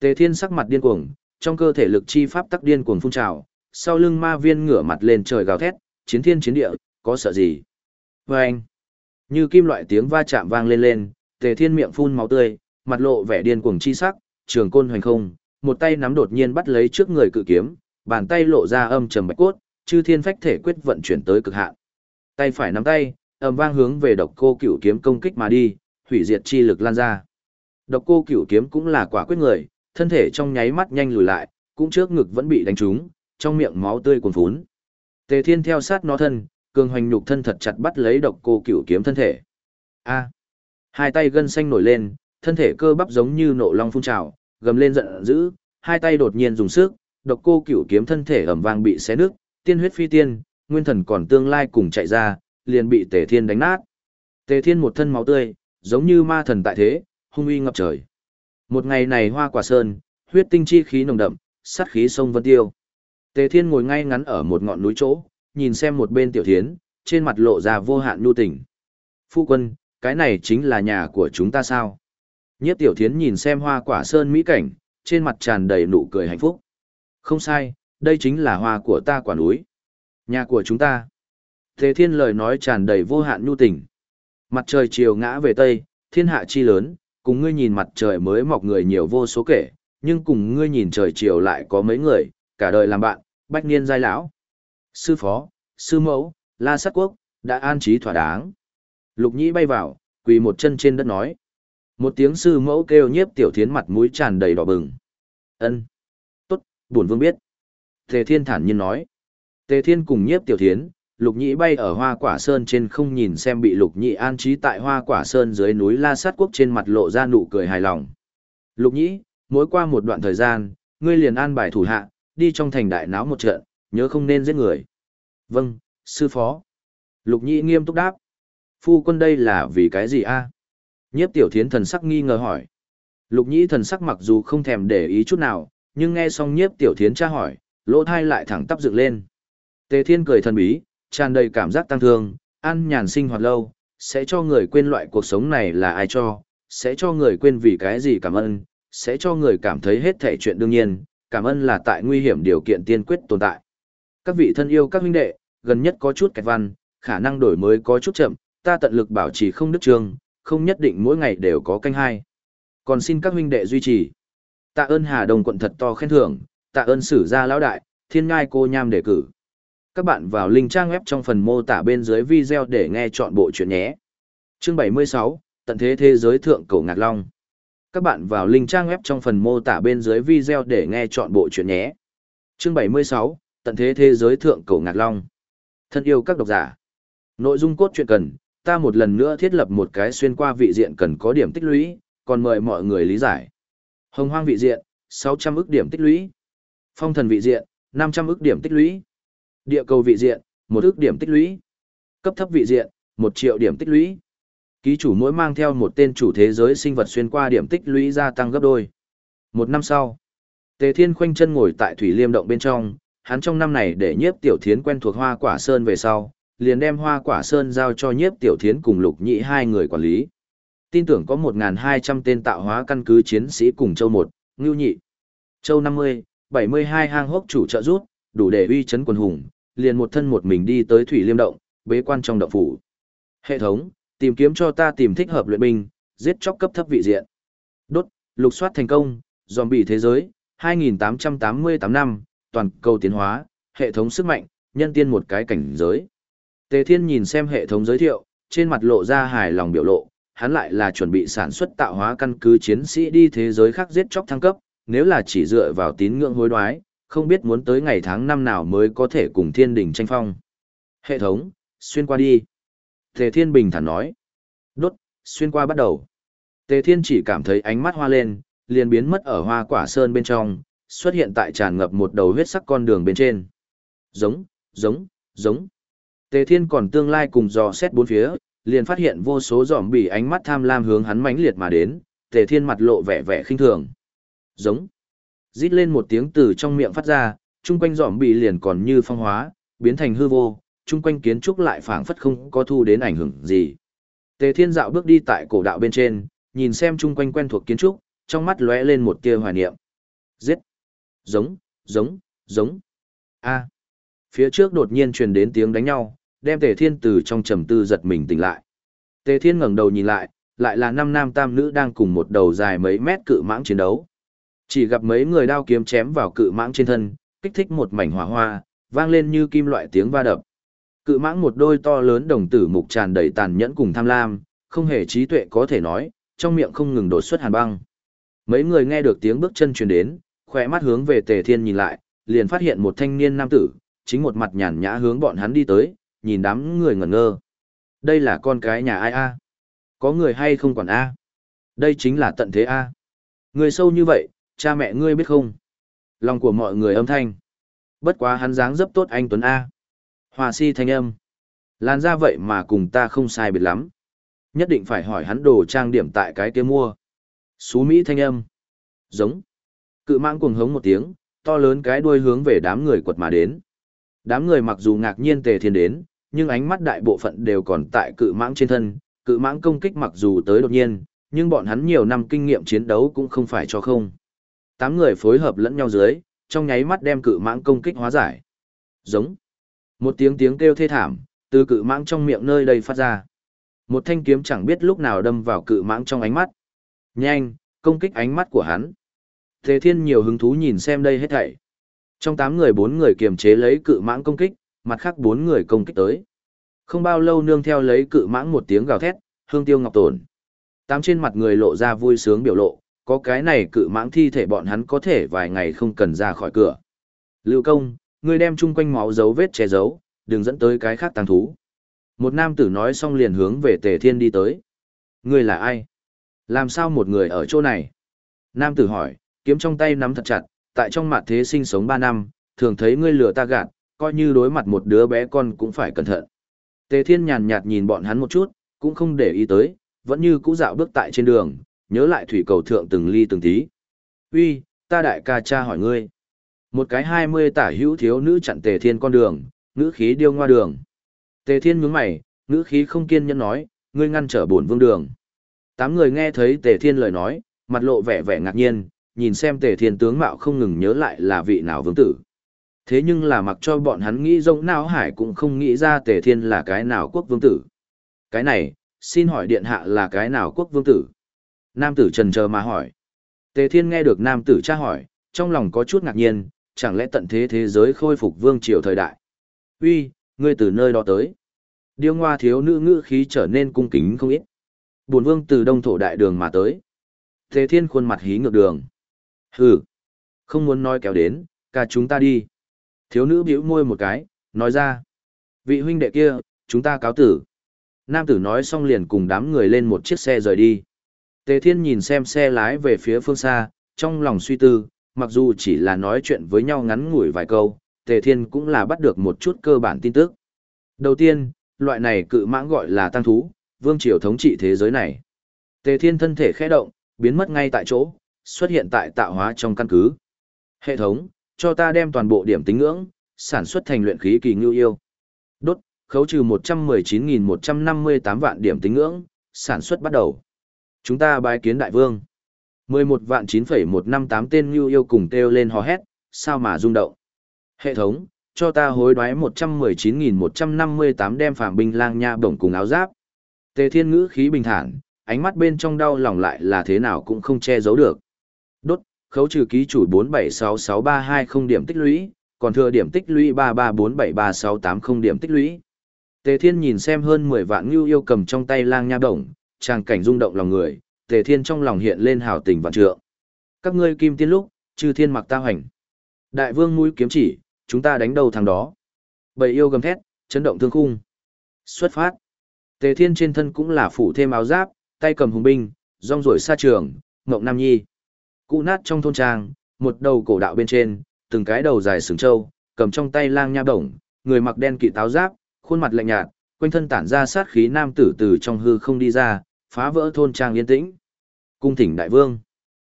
Tề Thiên sắc mặt điên cuồng, trong cơ thể lực chi pháp tắc điên cuồng phun trào, sau lưng ma viên ngửa mặt lên trời gào thét, chiến thiên chiến địa, có sợ gì? Vâng! Như kim loại tiếng va chạm vang lên lên, Tề Thiên miệng phun máu tươi, mặt lộ vẻ điên cuồng chi sắc, trường côn hoành không, một tay nắm đột nhiên bắt lấy trước người cự kiếm, bàn tay lộ ra âm trầm bạch cốt, chư thiên phách thể quyết vận chuyển tới cực hạn. Tay phải nắm tay, ầm vang hướng về độc cô cửu kiếm công kích mà đi, hủy diệt chi lực lan ra. Độc cô cửu kiếm cũng là quả quyết người, thân thể trong nháy mắt nhanh lùi lại, cũng trước ngực vẫn bị đánh trúng, trong miệng máu tươi cuồn phún. Tề Thiên theo sát nó thân, cường hoành nhục thân thật chặt bắt lấy độc cô cửu kiếm thân thể. A. Hai tay gân xanh nổi lên, thân thể cơ bắp giống như nộ long phun trào, gầm lên giận dữ, hai tay đột nhiên dùng sức, độc cô cửu kiếm thân thể ầm vang bị xé nứt, tiên huyết phi tiên, nguyên thần còn tương lai cùng chạy ra, liền bị Tề Thiên đánh nát. Tề Thiên một thân máu tươi, giống như ma thần tại thế, hung uy ngập trời. Một ngày này hoa quả sơn, huyết tinh chi khí nồng đậm, sát khí sông vân tiêu. Tề Thiên ngồi ngay ngắn ở một ngọn núi chỗ, nhìn xem một bên tiểu thiến, trên mặt lộ ra vô hạn nhu tình. Phu quân, cái này chính là nhà của chúng ta sao? Nhiếp tiểu thiến nhìn xem hoa quả sơn mỹ cảnh, trên mặt tràn đầy nụ cười hạnh phúc. Không sai, đây chính là hoa của ta quả núi. Nhà của chúng ta. Tề thiên lời nói tràn đầy vô hạn nhu tình. Mặt trời chiều ngã về tây, thiên hạ chi lớn, cùng ngươi nhìn mặt trời mới mọc người nhiều vô số kể, nhưng cùng ngươi nhìn trời chiều lại có mấy người, cả đời làm bạn, bách niên giai lão. Sư phó, sư mẫu, la sát quốc, đã an trí thỏa đáng. Lục nhĩ bay vào, quỳ một chân trên đất nói. Một tiếng sư mẫu kêu nhiếp tiểu thiến mặt mũi tràn đầy đỏ bừng. ân Tốt, bổn vương biết. Tề thiên thản nhiên nói. Tề thiên cùng nhiếp tiểu thiến, lục nhĩ bay ở hoa quả sơn trên không nhìn xem bị lục nhĩ an trí tại hoa quả sơn dưới núi la sát quốc trên mặt lộ ra nụ cười hài lòng. Lục nhĩ, mỗi qua một đoạn thời gian, ngươi liền an bài thủ hạ, đi trong thành đại náo một trận, nhớ không nên giết người. Vâng, sư phó. Lục nhĩ nghiêm túc đáp. Phu quân đây là vì cái gì a? Nhiếp tiểu thiến thần sắc nghi ngờ hỏi. Lục nhĩ thần sắc mặc dù không thèm để ý chút nào, nhưng nghe xong nhiếp tiểu thiến tra hỏi, lỗ thai lại thẳng tắp dựng lên. Tề thiên cười thần bí, tràn đầy cảm giác tăng thương, ăn nhàn sinh hoạt lâu, sẽ cho người quên loại cuộc sống này là ai cho, sẽ cho người quên vì cái gì cảm ơn, sẽ cho người cảm thấy hết thể chuyện đương nhiên, cảm ơn là tại nguy hiểm điều kiện tiên quyết tồn tại. Các vị thân yêu các huynh đệ, gần nhất có chút kẹt văn, khả năng đổi mới có chút chậm, ta tận lực bảo trì không đứt trường, không nhất định mỗi ngày đều có canh hai. Còn xin các huynh đệ duy trì. Tạ ơn Hà Đông quận thật to khen thưởng, tạ ơn sử gia lão đại, thiên ngai cô nham đề cử. Các bạn vào link trang web trong phần mô tả bên dưới video để nghe chọn bộ chuyện nhé. Chương 76, Tận thế thế giới thượng cổ ngạc long. Các bạn vào link trang web trong phần mô tả bên dưới video để nghe chọn bộ chuyện nhé. Chương 76, Tận thế thế giới thượng cổ ngạc long. Thân yêu các độc giả. Nội dung cốt truyện cần, ta một lần nữa thiết lập một cái xuyên qua vị diện cần có điểm tích lũy, còn mời mọi người lý giải. Hồng hoang vị diện, 600 ức điểm tích lũy. Phong thần vị diện, 500 ức điểm tích lũy. Địa cầu vị diện, một ức điểm tích lũy. Cấp thấp vị diện, một triệu điểm tích lũy. Ký chủ mỗi mang theo một tên chủ thế giới sinh vật xuyên qua điểm tích lũy gia tăng gấp đôi. Một năm sau, Tề Thiên khoanh chân ngồi tại Thủy Liêm động bên trong, hắn trong năm này để nhiếp tiểu thiến quen thuộc hoa quả sơn về sau, liền đem hoa quả sơn giao cho nhiếp tiểu thiến cùng lục nhị hai người quản lý. Tin tưởng có 1.200 tên tạo hóa căn cứ chiến sĩ cùng châu một ngưu nhị. Châu 50, 72 hang hốc chủ trợ rút, đủ để uy chấn quần hùng, liền một thân một mình đi tới Thủy Liêm động, bế quan trong động phủ. Hệ thống, tìm kiếm cho ta tìm thích hợp luyện binh, giết chóc cấp thấp vị diện. Đốt, lục soát thành công, zombie thế giới, 2888 năm, toàn cầu tiến hóa, hệ thống sức mạnh, nhân tiên một cái cảnh giới. Tề Thiên nhìn xem hệ thống giới thiệu, trên mặt lộ ra hài lòng biểu lộ, hắn lại là chuẩn bị sản xuất tạo hóa căn cứ chiến sĩ đi thế giới khác giết chóc thăng cấp, nếu là chỉ dựa vào tín ngưỡng hối đoái, không biết muốn tới ngày tháng năm nào mới có thể cùng thiên Đình tranh phong. Hệ thống, xuyên qua đi. Tề Thiên bình thản nói. Đốt, xuyên qua bắt đầu. Tề Thiên chỉ cảm thấy ánh mắt hoa lên, liền biến mất ở hoa quả sơn bên trong, xuất hiện tại tràn ngập một đầu huyết sắc con đường bên trên. Giống, giống, giống. Tề Thiên còn tương lai cùng dò xét bốn phía, liền phát hiện vô số giòm bị ánh mắt tham lam hướng hắn mãnh liệt mà đến, Tề Thiên mặt lộ vẻ vẻ khinh thường. Giống. Rít lên một tiếng từ trong miệng phát ra, chung quanh dọm bị liền còn như phong hóa, biến thành hư vô, chung quanh kiến trúc lại phảng phất không có thu đến ảnh hưởng gì. Tề Thiên dạo bước đi tại cổ đạo bên trên, nhìn xem chung quanh quen thuộc kiến trúc, trong mắt lóe lên một tia hoài niệm. Giết! Giống, giống, giống. A. Phía trước đột nhiên truyền đến tiếng đánh nhau, đem Tề Thiên từ trong trầm tư giật mình tỉnh lại. Tề Thiên ngẩng đầu nhìn lại, lại là năm nam tam nữ đang cùng một đầu dài mấy mét cự mãng chiến đấu. Chỉ gặp mấy người đao kiếm chém vào cự mãng trên thân, kích thích một mảnh hỏa hoa, vang lên như kim loại tiếng va đập. Cự mãng một đôi to lớn đồng tử mục tràn đầy tàn nhẫn cùng tham lam, không hề trí tuệ có thể nói, trong miệng không ngừng đột xuất hàn băng. Mấy người nghe được tiếng bước chân truyền đến, khỏe mắt hướng về Tề Thiên nhìn lại, liền phát hiện một thanh niên nam tử, chính một mặt nhàn nhã hướng bọn hắn đi tới, nhìn đám người ngẩn ngơ. Đây là con cái nhà ai a? Có người hay không còn a? Đây chính là tận thế a. Người sâu như vậy, cha mẹ ngươi biết không? Lòng của mọi người âm thanh. Bất quá hắn dáng dấp tốt anh Tuấn a. Hòa si thanh âm. Lan ra vậy mà cùng ta không sai biệt lắm. Nhất định phải hỏi hắn đồ trang điểm tại cái kia mua. Xú Mỹ thanh âm. Giống. Cự mãng cuồng hống một tiếng, to lớn cái đuôi hướng về đám người quật mà đến. Đám người mặc dù ngạc nhiên tề thiên đến, nhưng ánh mắt đại bộ phận đều còn tại cự mãng trên thân. Cự mãng công kích mặc dù tới đột nhiên, nhưng bọn hắn nhiều năm kinh nghiệm chiến đấu cũng không phải cho không. Tám người phối hợp lẫn nhau dưới, trong nháy mắt đem cự mãng công kích hóa giải. Giống. Một tiếng tiếng kêu thê thảm, từ cự mãng trong miệng nơi đây phát ra. Một thanh kiếm chẳng biết lúc nào đâm vào cự mãng trong ánh mắt. Nhanh, công kích ánh mắt của hắn. Thế Thiên nhiều hứng thú nhìn xem đây hết thảy. Trong tám người bốn người kiềm chế lấy cự mãng công kích, mặt khác bốn người công kích tới. Không bao lâu nương theo lấy cự mãng một tiếng gào thét, hương tiêu ngọc tổn. Tám trên mặt người lộ ra vui sướng biểu lộ, có cái này cự mãng thi thể bọn hắn có thể vài ngày không cần ra khỏi cửa. Lưu công, ngươi đem chung quanh máu dấu vết che giấu, đừng dẫn tới cái khác tăng thú. Một nam tử nói xong liền hướng về Tề Thiên đi tới. Ngươi là ai? Làm sao một người ở chỗ này? Nam tử hỏi, kiếm trong tay nắm thật chặt, tại trong mặt thế sinh sống 3 năm, thường thấy ngươi lừa ta gạt, coi như đối mặt một đứa bé con cũng phải cẩn thận. Tề Thiên nhàn nhạt nhìn bọn hắn một chút, cũng không để ý tới, vẫn như cũ dạo bước tại trên đường, nhớ lại thủy cầu thượng từng ly từng tí. Uy, ta đại ca cha hỏi ngươi. Một cái 20 tả hữu thiếu nữ chặn Tề Thiên con đường, ngữ khí điêu ngoa đường. Tề Thiên nhướng mày, ngữ khí không kiên nhẫn nói, ngươi ngăn trở bổn vương đường. Tám người nghe thấy Tề Thiên lời nói, mặt lộ vẻ vẻ ngạc nhiên, nhìn xem tề thiên tướng mạo không ngừng nhớ lại là vị nào vương tử. Thế nhưng là mặc cho bọn hắn nghĩ rộng não hải cũng không nghĩ ra tề thiên là cái nào quốc vương tử. Cái này, xin hỏi điện hạ là cái nào quốc vương tử? Nam tử trần chờ mà hỏi. Tề thiên nghe được nam tử tra hỏi, trong lòng có chút ngạc nhiên, chẳng lẽ tận thế thế giới khôi phục vương triều thời đại. Uy, ngươi từ nơi đó tới. Điêu ngoa thiếu nữ ngữ khí trở nên cung kính không ít. Bổn vương từ đông thổ đại đường mà tới. Tề Thiên khuôn mặt hí ngược đường. Hừ, không muốn nói kéo đến, cả chúng ta đi. Thiếu nữ bĩu môi một cái, nói ra. Vị huynh đệ kia, chúng ta cáo tử. Nam tử nói xong liền cùng đám người lên một chiếc xe rời đi. Tề Thiên nhìn xem xe lái về phía phương xa, trong lòng suy tư, mặc dù chỉ là nói chuyện với nhau ngắn ngủi vài câu, Tề Thiên cũng là bắt được một chút cơ bản tin tức. Đầu tiên, loại này cự mãng gọi là tăng thú, vương triều thống trị thế giới này. Tề Thiên thân thể khẽ động, biến mất ngay tại chỗ, xuất hiện tại tạo hóa trong căn cứ. Hệ thống, cho ta đem toàn bộ điểm tính ngưỡng, sản xuất thành luyện khí kỳ ngưu yêu. Đốt, khấu trừ 119.158 vạn điểm tính ngưỡng, sản xuất bắt đầu. Chúng ta bái kiến đại vương. 11 vạn 9,158 tên như yêu cùng kêu lên hò hét, sao mà rung động. Hệ thống, cho ta hối đoái 119.158 đem phàm binh lang nha bổng cùng áo giáp. Tề thiên ngữ khí bình thản, ánh mắt bên trong đau lòng lại là thế nào cũng không che giấu được. Đốt, khấu trừ ký chủ 476632 điểm tích lũy, còn thừa điểm tích lũy 33473680 điểm tích lũy. Tề Thiên nhìn xem hơn 10 vạn ngưu yêu cầm trong tay lang nha đồng, tràng cảnh rung động lòng người, Tề Thiên trong lòng hiện lên hào tình vạn trượng. Các ngươi kim tiên lúc, chư thiên mặc ta hành. Đại vương mũi kiếm chỉ, chúng ta đánh đầu thằng đó. Bầy yêu gầm thét, chấn động thương khung. Xuất phát. Tề Thiên trên thân cũng là phủ thêm áo giáp, tay cầm hùng binh, rong rổi xa trường, ngộng nam nhi. Cụ nát trong thôn trang, một đầu cổ đạo bên trên, từng cái đầu dài sừng trâu, cầm trong tay lang nha bổng, người mặc đen kỵ táo giáp, khuôn mặt lạnh nhạt, quanh thân tản ra sát khí nam tử từ trong hư không đi ra, phá vỡ thôn trang yên tĩnh. Cung thỉnh đại vương.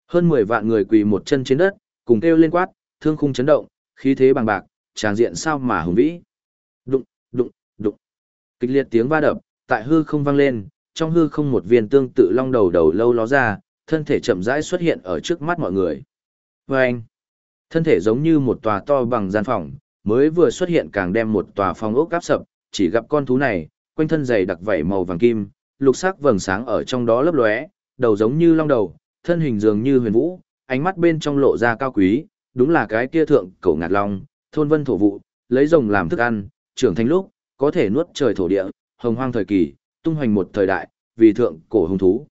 Hơn 10 vạn người quỳ một chân trên đất, cùng kêu lên quát, thương khung chấn động, khí thế bằng bạc, tràng diện sao mà hùng vĩ. Đụng, đụng, đụng. Kịch liệt tiếng va đập, tại hư không vang lên, trong hư không một viên tương tự long đầu đầu lâu ló ra, thân thể chậm rãi xuất hiện ở trước mắt mọi người. Vâng! thân thể giống như một tòa to bằng gian phòng, mới vừa xuất hiện càng đem một tòa phòng ốc áp sập, chỉ gặp con thú này, quanh thân dày đặc vảy màu vàng kim, lục sắc vầng sáng ở trong đó lấp lóe, đầu giống như long đầu, thân hình dường như huyền vũ, ánh mắt bên trong lộ ra cao quý, đúng là cái kia thượng cổ ngạt long, thôn vân thổ vụ, lấy rồng làm thức ăn, trưởng thành lúc, có thể nuốt trời thổ địa, hồng hoang thời kỳ, tung hoành một thời đại, vì thượng cổ hung thú.